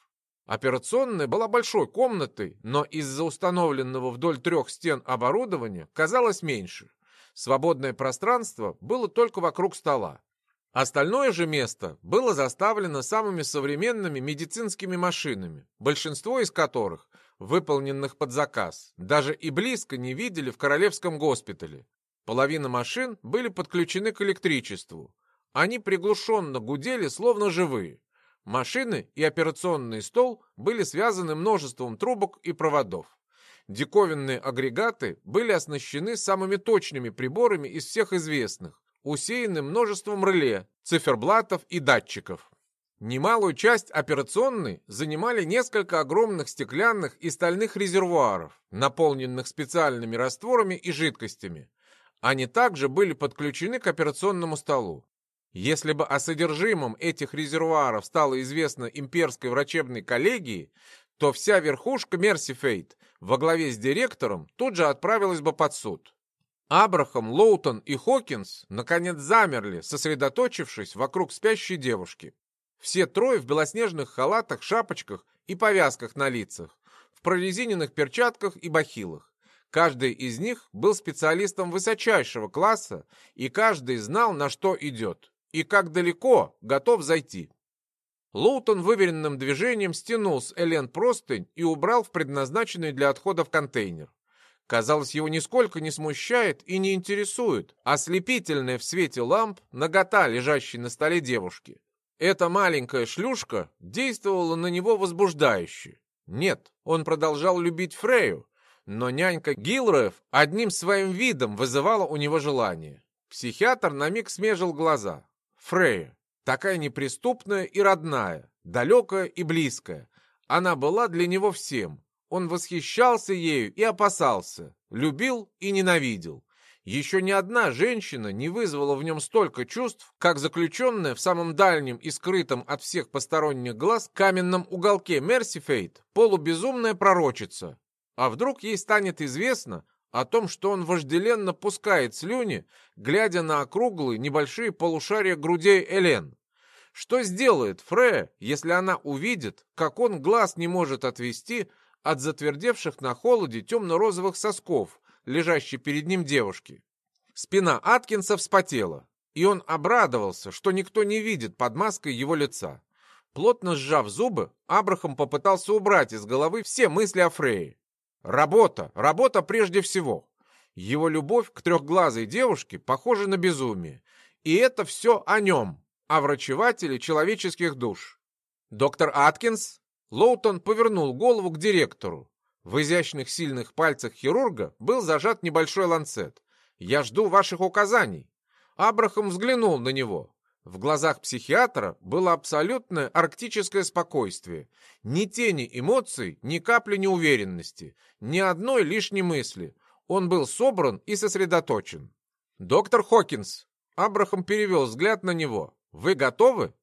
Операционная была большой комнатой, но из-за установленного вдоль трех стен оборудования казалось меньше. Свободное пространство было только вокруг стола. Остальное же место было заставлено самыми современными медицинскими машинами, большинство из которых, выполненных под заказ, даже и близко не видели в Королевском госпитале. Половина машин были подключены к электричеству. Они приглушенно гудели, словно живые. Машины и операционный стол были связаны множеством трубок и проводов. Диковинные агрегаты были оснащены самыми точными приборами из всех известных, усеяны множеством реле, циферблатов и датчиков. Немалую часть операционной занимали несколько огромных стеклянных и стальных резервуаров, наполненных специальными растворами и жидкостями. Они также были подключены к операционному столу. Если бы о содержимом этих резервуаров стало известно имперской врачебной коллегии, то вся верхушка Мерсифейт во главе с директором тут же отправилась бы под суд. Абрахам, Лоутон и Хокинс наконец замерли, сосредоточившись вокруг спящей девушки. Все трое в белоснежных халатах, шапочках и повязках на лицах, в прорезиненных перчатках и бахилах. Каждый из них был специалистом высочайшего класса, и каждый знал, на что идет и как далеко готов зайти. Лоутон выверенным движением стянул с Элен простынь и убрал в предназначенный для отходов контейнер. Казалось, его нисколько не смущает и не интересует ослепительная в свете ламп нагота, лежащей на столе девушки. Эта маленькая шлюшка действовала на него возбуждающе. Нет, он продолжал любить Фрею, но нянька Гилроев одним своим видом вызывала у него желание. Психиатр на миг смежил глаза. Фрея. Такая неприступная и родная, далекая и близкая. Она была для него всем. Он восхищался ею и опасался, любил и ненавидел. Еще ни одна женщина не вызвала в нем столько чувств, как заключенная в самом дальнем и скрытом от всех посторонних глаз каменном уголке Мерсифейт полубезумная пророчица. А вдруг ей станет известно о том, что он вожделенно пускает слюни, глядя на округлые небольшие полушария грудей Элен. Что сделает Фрея, если она увидит, как он глаз не может отвести от затвердевших на холоде темно-розовых сосков, лежащей перед ним девушки? Спина Аткинса вспотела, и он обрадовался, что никто не видит под маской его лица. Плотно сжав зубы, Абрахам попытался убрать из головы все мысли о Фрейе. Работа, работа прежде всего. Его любовь к трехглазой девушке похожа на безумие. И это все о нем, о врачевателе человеческих душ. Доктор Аткинс? Лоутон повернул голову к директору. В изящных сильных пальцах хирурга был зажат небольшой ланцет. «Я жду ваших указаний». Абрахам взглянул на него. В глазах психиатра было абсолютное арктическое спокойствие. Ни тени эмоций, ни капли неуверенности, ни одной лишней мысли. Он был собран и сосредоточен. «Доктор Хокинс!» Абрахам перевел взгляд на него. «Вы готовы?»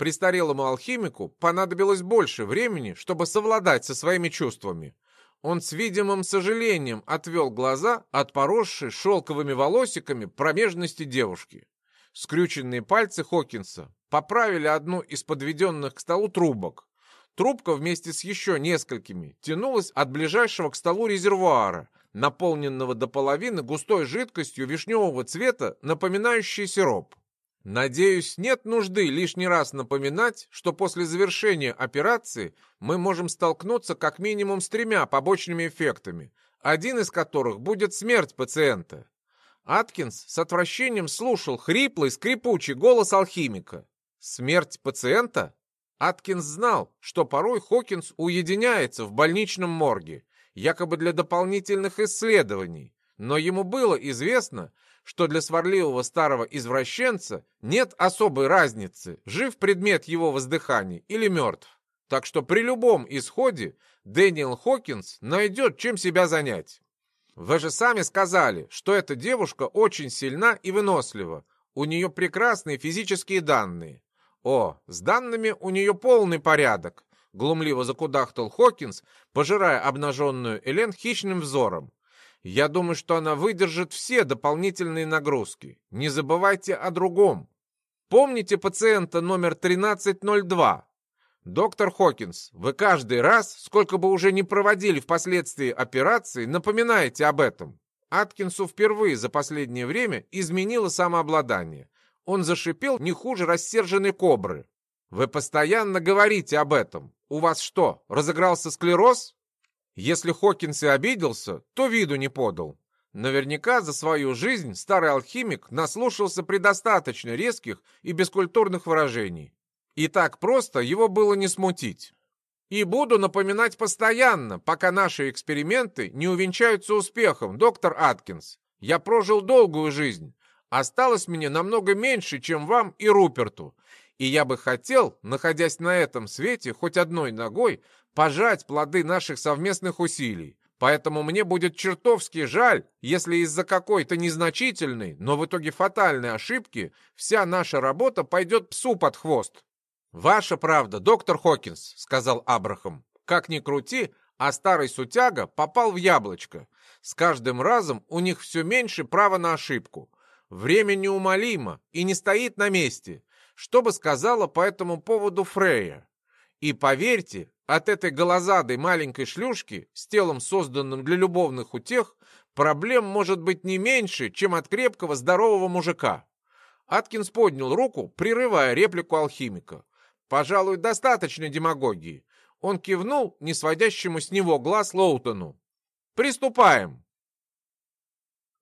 Престарелому алхимику понадобилось больше времени, чтобы совладать со своими чувствами. Он с видимым сожалением отвел глаза от поросшей шелковыми волосиками промежности девушки. Скрюченные пальцы Хокинса поправили одну из подведенных к столу трубок. Трубка вместе с еще несколькими тянулась от ближайшего к столу резервуара, наполненного до половины густой жидкостью вишневого цвета, напоминающей сироп. Надеюсь, нет нужды лишний раз напоминать, что после завершения операции мы можем столкнуться как минимум с тремя побочными эффектами, один из которых будет смерть пациента. Аткинс с отвращением слушал хриплый, скрипучий голос алхимика. Смерть пациента? Аткинс знал, что порой Хокинс уединяется в больничном морге, якобы для дополнительных исследований, но ему было известно, что для сварливого старого извращенца нет особой разницы, жив предмет его воздыханий или мертв. Так что при любом исходе Дэниел Хокинс найдет, чем себя занять. Вы же сами сказали, что эта девушка очень сильна и вынослива. У нее прекрасные физические данные. О, с данными у нее полный порядок. Глумливо закудахтал Хокинс, пожирая обнаженную Элен хищным взором. Я думаю, что она выдержит все дополнительные нагрузки. Не забывайте о другом. Помните пациента номер 1302? «Доктор Хокинс, вы каждый раз, сколько бы уже не проводили впоследствии операции, напоминаете об этом». Аткинсу впервые за последнее время изменило самообладание. Он зашипел не хуже рассерженной кобры. «Вы постоянно говорите об этом. У вас что, разыгрался склероз?» Если Хокинс и обиделся, то виду не подал. Наверняка за свою жизнь старый алхимик наслушался предостаточно резких и бескультурных выражений. И так просто его было не смутить. И буду напоминать постоянно, пока наши эксперименты не увенчаются успехом, доктор Аткинс. Я прожил долгую жизнь. Осталось мне намного меньше, чем вам и Руперту. И я бы хотел, находясь на этом свете хоть одной ногой, пожать плоды наших совместных усилий. Поэтому мне будет чертовски жаль, если из-за какой-то незначительной, но в итоге фатальной ошибки вся наша работа пойдет псу под хвост. «Ваша правда, доктор Хокинс», — сказал Абрахам. «Как ни крути, а старый сутяга попал в яблочко. С каждым разом у них все меньше права на ошибку. Время неумолимо и не стоит на месте. Что бы сказала по этому поводу Фрея? И поверьте, от этой голозадой маленькой шлюшки с телом, созданным для любовных утех, проблем может быть не меньше, чем от крепкого здорового мужика». Аткинс поднял руку, прерывая реплику алхимика. Пожалуй, достаточно демагогии. Он кивнул не сводящему с него глаз Лоутону. «Приступаем!»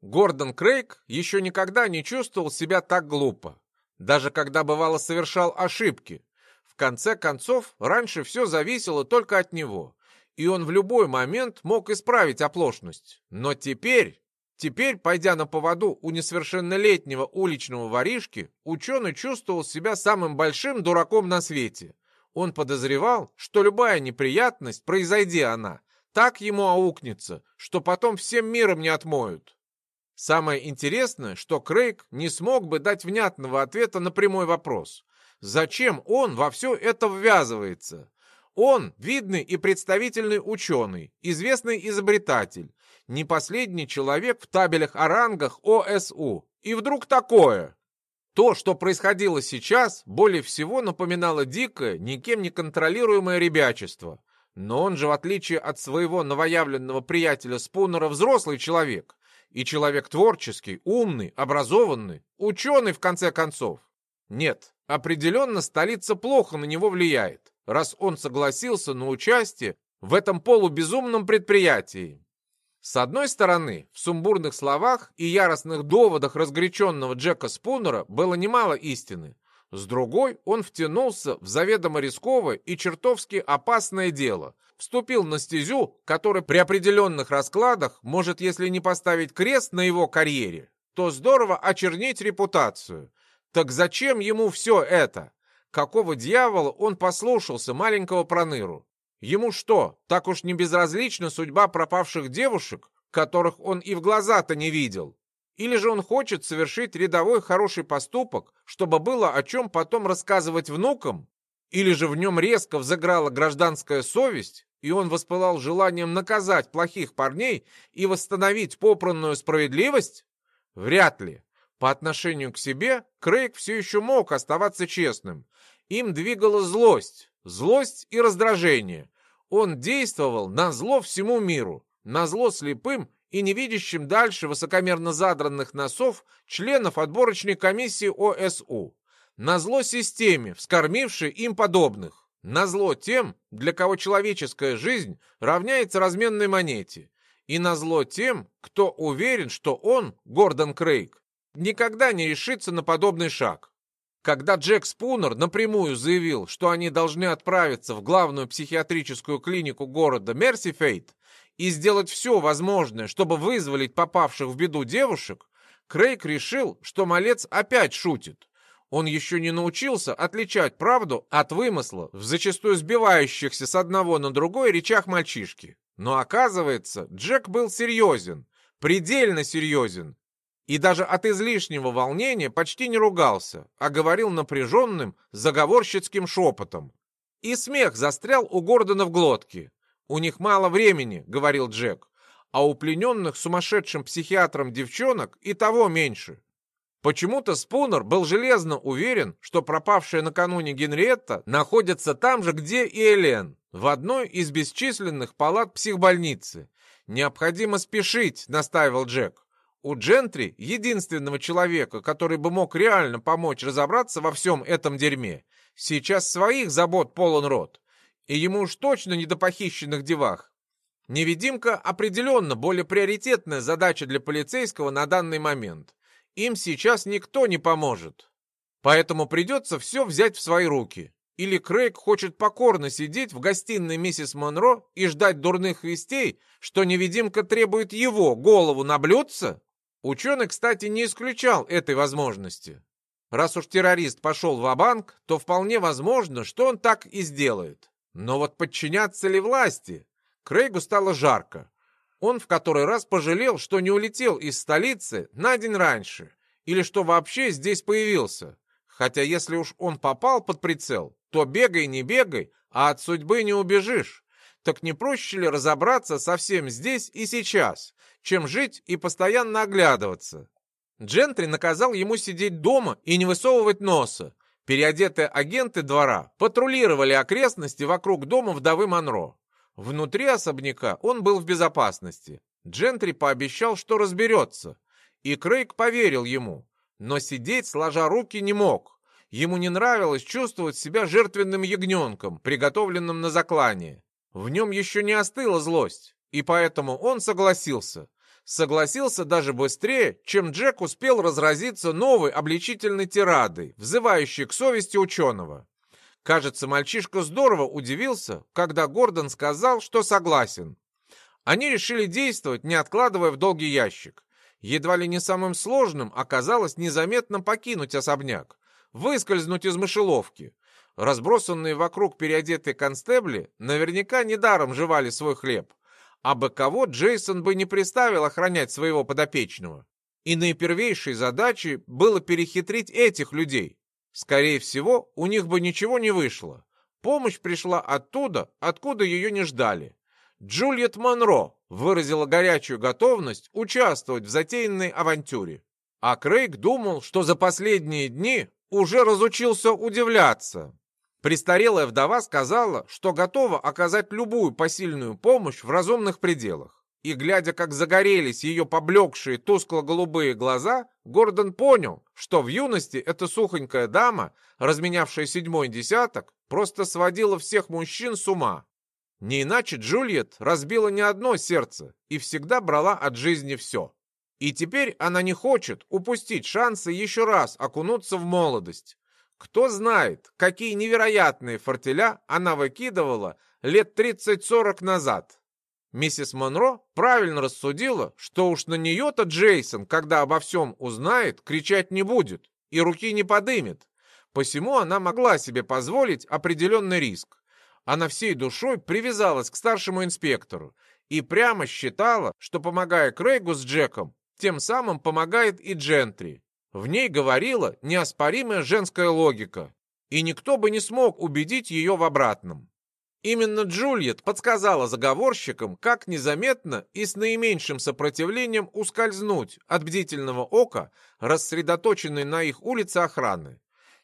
Гордон Крейг еще никогда не чувствовал себя так глупо. Даже когда бывало совершал ошибки. В конце концов, раньше все зависело только от него. И он в любой момент мог исправить оплошность. Но теперь... Теперь, пойдя на поводу у несовершеннолетнего уличного воришки, ученый чувствовал себя самым большим дураком на свете. Он подозревал, что любая неприятность, произойди она, так ему аукнется, что потом всем миром не отмоют. Самое интересное, что Крейг не смог бы дать внятного ответа на прямой вопрос. Зачем он во все это ввязывается? Он видный и представительный ученый, известный изобретатель, не последний человек в табелях о рангах ОСУ. И вдруг такое. То, что происходило сейчас, более всего напоминало дикое, никем не контролируемое ребячество. Но он же, в отличие от своего новоявленного приятеля Спунера, взрослый человек. И человек творческий, умный, образованный, ученый, в конце концов. Нет, определенно столица плохо на него влияет, раз он согласился на участие в этом полубезумном предприятии. С одной стороны, в сумбурных словах и яростных доводах разгоряченного Джека Спунера было немало истины. С другой, он втянулся в заведомо рисковое и чертовски опасное дело – вступил на стезю, который при определенных раскладах может, если не поставить крест на его карьере, то здорово очернить репутацию. Так зачем ему все это? Какого дьявола он послушался маленького проныру? Ему что, так уж не безразлична судьба пропавших девушек, которых он и в глаза-то не видел? Или же он хочет совершить рядовой хороший поступок, чтобы было о чем потом рассказывать внукам? Или же в нем резко взыграла гражданская совесть, и он воспылал желанием наказать плохих парней и восстановить попранную справедливость? Вряд ли. По отношению к себе Крейг все еще мог оставаться честным. Им двигала злость, злость и раздражение. Он действовал на зло всему миру, на зло слепым и не видящим дальше высокомерно задранных носов членов отборочной комиссии ОСУ, на зло системе, вскормившей им подобных. Назло тем, для кого человеческая жизнь равняется разменной монете. И назло тем, кто уверен, что он, Гордон Крейг, никогда не решится на подобный шаг. Когда Джек Спунер напрямую заявил, что они должны отправиться в главную психиатрическую клинику города Мерсифейт и сделать все возможное, чтобы вызволить попавших в беду девушек, Крейг решил, что малец опять шутит. Он еще не научился отличать правду от вымысла в зачастую сбивающихся с одного на другой речах мальчишки. Но оказывается, Джек был серьезен, предельно серьезен. И даже от излишнего волнения почти не ругался, а говорил напряженным, заговорщицким шепотом. И смех застрял у Гордона в глотке. «У них мало времени», — говорил Джек, «а у плененных сумасшедшим психиатром девчонок и того меньше. Почему-то Спунер был железно уверен, что пропавшая накануне Генриетта находится там же, где и Элен, в одной из бесчисленных палат психбольницы. «Необходимо спешить», — настаивал Джек. У Джентри, единственного человека, который бы мог реально помочь разобраться во всем этом дерьме, сейчас своих забот полон рот. И ему уж точно не до похищенных девах. Невидимка определенно более приоритетная задача для полицейского на данный момент. Им сейчас никто не поможет. Поэтому придется все взять в свои руки. Или Крейг хочет покорно сидеть в гостиной миссис Монро и ждать дурных вестей, что невидимка требует его голову на блюдце? Ученый, кстати, не исключал этой возможности. Раз уж террорист пошел в банк то вполне возможно, что он так и сделает. Но вот подчиняться ли власти? Крейгу стало жарко. Он в который раз пожалел, что не улетел из столицы на день раньше, или что вообще здесь появился. Хотя если уж он попал под прицел, то бегай не бегай, а от судьбы не убежишь. Так не проще ли разобраться совсем здесь и сейчас, чем жить и постоянно оглядываться? Джентри наказал ему сидеть дома и не высовывать носа. Переодетые агенты двора патрулировали окрестности вокруг дома вдовы Монро. Внутри особняка он был в безопасности. Джентри пообещал, что разберется. И Крейг поверил ему. Но сидеть, сложа руки, не мог. Ему не нравилось чувствовать себя жертвенным ягненком, приготовленным на заклание. В нем еще не остыла злость, и поэтому он согласился. Согласился даже быстрее, чем Джек успел разразиться новой обличительной тирадой, взывающей к совести ученого. Кажется, мальчишка здорово удивился, когда Гордон сказал, что согласен. Они решили действовать, не откладывая в долгий ящик. Едва ли не самым сложным оказалось незаметно покинуть особняк, выскользнуть из мышеловки. Разбросанные вокруг переодетые констебли наверняка недаром жевали свой хлеб. А бы кого Джейсон бы не приставил охранять своего подопечного. И наипервейшей задачей было перехитрить этих людей. Скорее всего, у них бы ничего не вышло. Помощь пришла оттуда, откуда ее не ждали. Джульет Монро выразила горячую готовность участвовать в затеянной авантюре. А Крейг думал, что за последние дни уже разучился удивляться. Престарелая вдова сказала, что готова оказать любую посильную помощь в разумных пределах. И, глядя, как загорелись ее поблекшие тускло-голубые глаза, Гордон понял, что в юности эта сухонькая дама, разменявшая седьмой десяток, просто сводила всех мужчин с ума. Не иначе Джульет разбила не одно сердце и всегда брала от жизни все. И теперь она не хочет упустить шансы еще раз окунуться в молодость. Кто знает, какие невероятные фортеля она выкидывала лет 30-40 назад. Миссис Монро правильно рассудила, что уж на нее-то Джейсон, когда обо всем узнает, кричать не будет и руки не подымет. Посему она могла себе позволить определенный риск. Она всей душой привязалась к старшему инспектору и прямо считала, что, помогая Крейгу с Джеком, тем самым помогает и Джентри. В ней говорила неоспоримая женская логика, и никто бы не смог убедить ее в обратном. Именно Джульет подсказала заговорщикам, как незаметно и с наименьшим сопротивлением ускользнуть от бдительного ока, рассредоточенной на их улице охраны.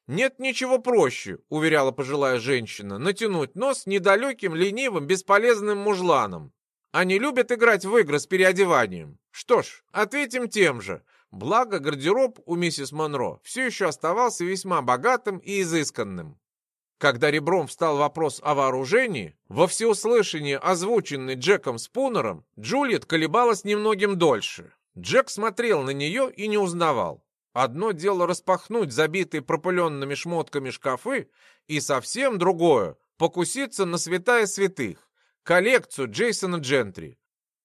«Нет ничего проще», — уверяла пожилая женщина, «натянуть нос недалеким, ленивым, бесполезным мужланом. Они любят играть в игры с переодеванием. Что ж, ответим тем же. Благо, гардероб у миссис Монро все еще оставался весьма богатым и изысканным. Когда ребром встал вопрос о вооружении, во всеуслышание озвученный Джеком Спунером, Джульет колебалась немногим дольше. Джек смотрел на нее и не узнавал. Одно дело распахнуть забитые пропыленными шмотками шкафы, и совсем другое — покуситься на святая святых, коллекцию Джейсона Джентри.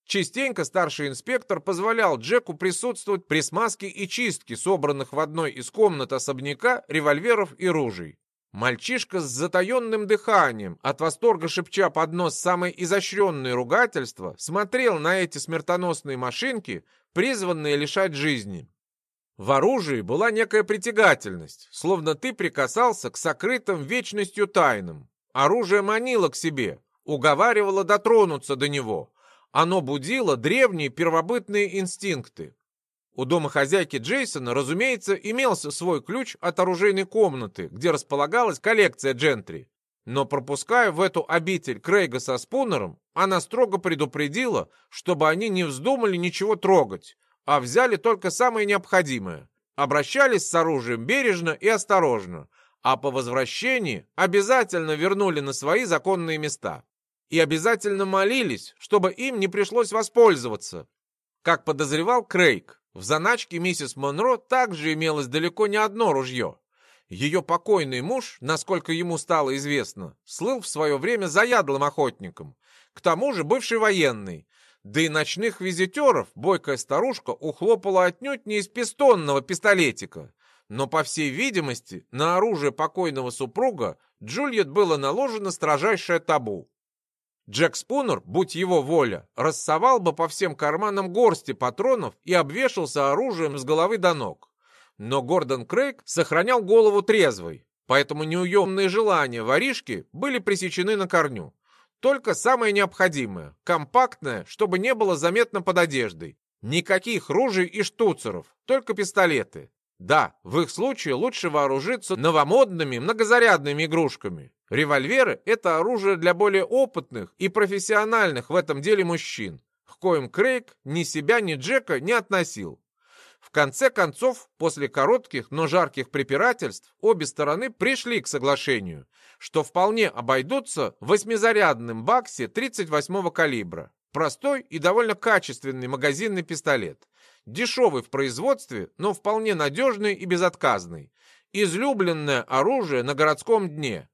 Частенько старший инспектор позволял Джеку присутствовать при смазке и чистке собранных в одной из комнат особняка револьверов и ружей. Мальчишка с затаенным дыханием, от восторга шепча под нос самое изощренное ругательство, смотрел на эти смертоносные машинки, призванные лишать жизни. В оружии была некая притягательность, словно ты прикасался к сокрытым вечностью тайнам. Оружие манило к себе, уговаривало дотронуться до него. Оно будило древние первобытные инстинкты. У дома хозяйки Джейсона, разумеется, имелся свой ключ от оружейной комнаты, где располагалась коллекция джентри. Но пропуская в эту обитель Крейга со Спунером, она строго предупредила, чтобы они не вздумали ничего трогать, а взяли только самое необходимое. Обращались с оружием бережно и осторожно, а по возвращении обязательно вернули на свои законные места. И обязательно молились, чтобы им не пришлось воспользоваться. Как подозревал Крейг, в заначке миссис Монро также имелось далеко не одно ружье. Ее покойный муж, насколько ему стало известно, слыл в свое время заядлым охотником. К тому же бывший военный, да и ночных визитеров бойкая старушка ухлопала отнюдь не из пистонного пистолетика. Но, по всей видимости, на оружие покойного супруга Джульет было наложено строжайшее табу. Джек Спунер, будь его воля, рассовал бы по всем карманам горсти патронов и обвешался оружием с головы до ног. Но Гордон Крейг сохранял голову трезвой, поэтому неуемные желания воришки были пресечены на корню. Только самое необходимое, компактное, чтобы не было заметно под одеждой. Никаких ружей и штуцеров, только пистолеты. Да, в их случае лучше вооружиться новомодными многозарядными игрушками. Револьверы — это оружие для более опытных и профессиональных в этом деле мужчин, к коим Крейг ни себя, ни Джека не относил. В конце концов, после коротких, но жарких препирательств, обе стороны пришли к соглашению, что вполне обойдутся восьмизарядным баксе 38-го калибра. Простой и довольно качественный магазинный пистолет. Дешевый в производстве, но вполне надежный и безотказный. Излюбленное оружие на городском дне.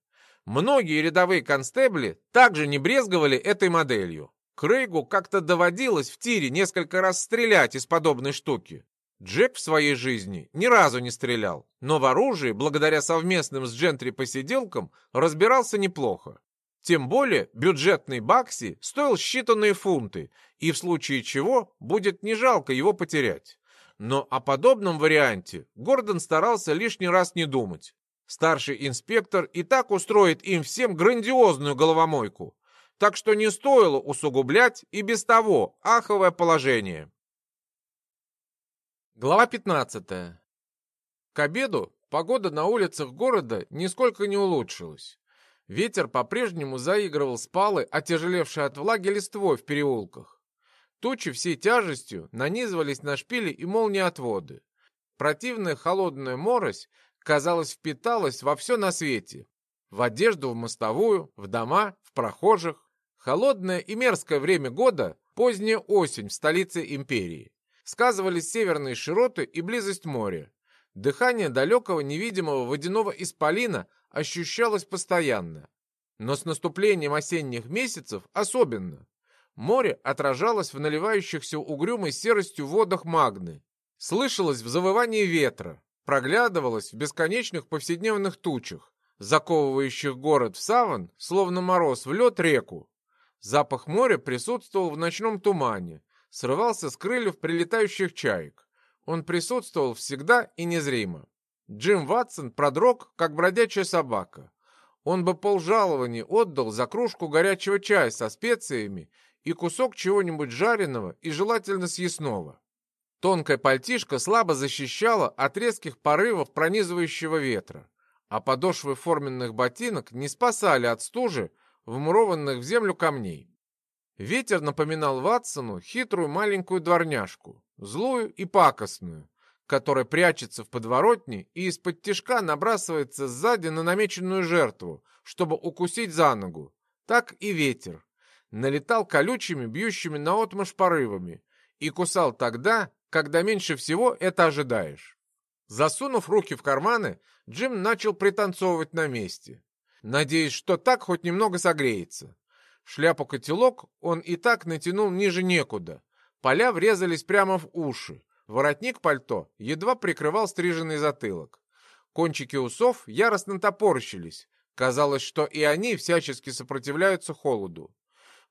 Многие рядовые констебли также не брезговали этой моделью. Крейгу как-то доводилось в тире несколько раз стрелять из подобной штуки. Джек в своей жизни ни разу не стрелял, но в оружии, благодаря совместным с Джентри посиделкам, разбирался неплохо. Тем более бюджетный Бакси стоил считанные фунты, и в случае чего будет не жалко его потерять. Но о подобном варианте Гордон старался лишний раз не думать. Старший инспектор и так устроит им всем грандиозную головомойку, так что не стоило усугублять и без того аховое положение. Глава 15. К обеду погода на улицах города нисколько не улучшилась. Ветер по-прежнему заигрывал с палы, отяжелевшей от влаги листвой в переулках. Тучи всей тяжестью нанизывались на шпили и молниеотводы. Противная холодная морось, казалось, впиталась во все на свете. В одежду, в мостовую, в дома, в прохожих. Холодное и мерзкое время года, поздняя осень в столице империи. Сказывались северные широты и близость моря. Дыхание далекого невидимого водяного исполина ощущалось постоянно. Но с наступлением осенних месяцев особенно. Море отражалось в наливающихся угрюмой серостью водах Магны. Слышалось в завывании ветра, проглядывалось в бесконечных повседневных тучах, заковывающих город в саван, словно мороз в лед реку. Запах моря присутствовал в ночном тумане, срывался с крыльев прилетающих чаек. Он присутствовал всегда и незримо. Джим Ватсон продрог, как бродячая собака. Он бы полжалований отдал за кружку горячего чая со специями и кусок чего-нибудь жареного и желательно съестного. Тонкая пальтишка слабо защищала от резких порывов пронизывающего ветра, а подошвы форменных ботинок не спасали от стужи, вмурованных в землю камней. Ветер напоминал Ватсону хитрую маленькую дворняжку, злую и пакостную, который прячется в подворотне и из-под тишка набрасывается сзади на намеченную жертву, чтобы укусить за ногу. Так и ветер. Налетал колючими, бьющими наотмашь порывами и кусал тогда, когда меньше всего это ожидаешь. Засунув руки в карманы, Джим начал пританцовывать на месте, надеясь, что так хоть немного согреется. Шляпу-котелок он и так натянул ниже некуда. Поля врезались прямо в уши. Воротник пальто едва прикрывал стриженный затылок. Кончики усов яростно топорщились. Казалось, что и они всячески сопротивляются холоду.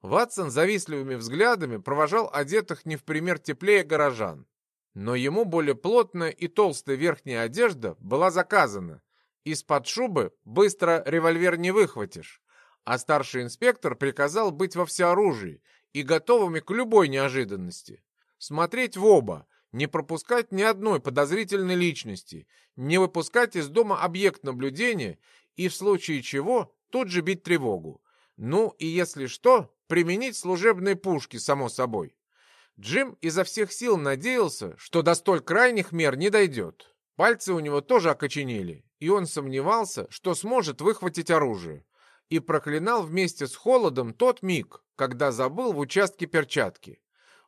Ватсон завистливыми взглядами провожал одетых не в пример теплее горожан. Но ему более плотная и толстая верхняя одежда была заказана. Из-под шубы быстро револьвер не выхватишь. А старший инспектор приказал быть во всеоружии и готовыми к любой неожиданности. Смотреть в оба, не пропускать ни одной подозрительной личности, не выпускать из дома объект наблюдения и в случае чего тут же бить тревогу. Ну и если что, применить служебные пушки, само собой. Джим изо всех сил надеялся, что до столь крайних мер не дойдет. Пальцы у него тоже окоченели, и он сомневался, что сможет выхватить оружие. И проклинал вместе с холодом тот миг, когда забыл в участке перчатки.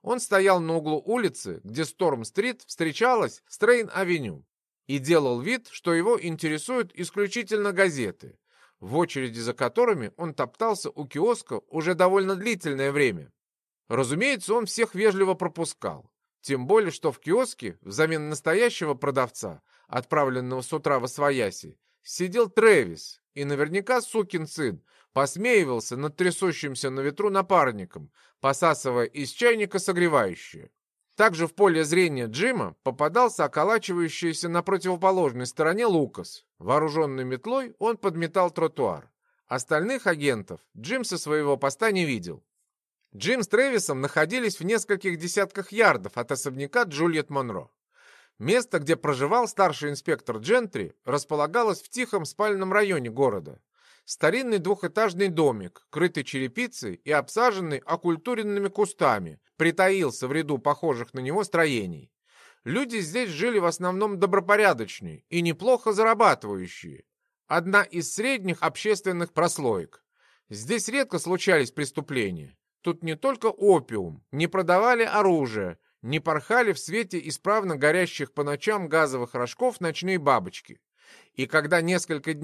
Он стоял на углу улицы, где Сторм-стрит встречалась с Трейн-авеню, и делал вид, что его интересуют исключительно газеты, в очереди за которыми он топтался у киоска уже довольно длительное время. Разумеется, он всех вежливо пропускал. Тем более, что в киоске, взамен настоящего продавца, отправленного с утра в Освояси, сидел Трэвис, и наверняка сукин сын посмеивался над трясущимся на ветру напарником, посасывая из чайника согревающее. Также в поле зрения Джима попадался околачивающийся на противоположной стороне Лукас. Вооруженной метлой он подметал тротуар. Остальных агентов Джим со своего поста не видел. Джим с Трэвисом находились в нескольких десятках ярдов от особняка Джульет Монро. Место, где проживал старший инспектор Джентри, располагалось в тихом спальном районе города. Старинный двухэтажный домик, крытый черепицей и обсаженный окультуренными кустами, притаился в ряду похожих на него строений. Люди здесь жили в основном добропорядочные и неплохо зарабатывающие. Одна из средних общественных прослоек. Здесь редко случались преступления. Тут не только опиум, не продавали оружие, не порхали в свете исправно горящих по ночам газовых рожков ночные бабочки. И когда несколько дней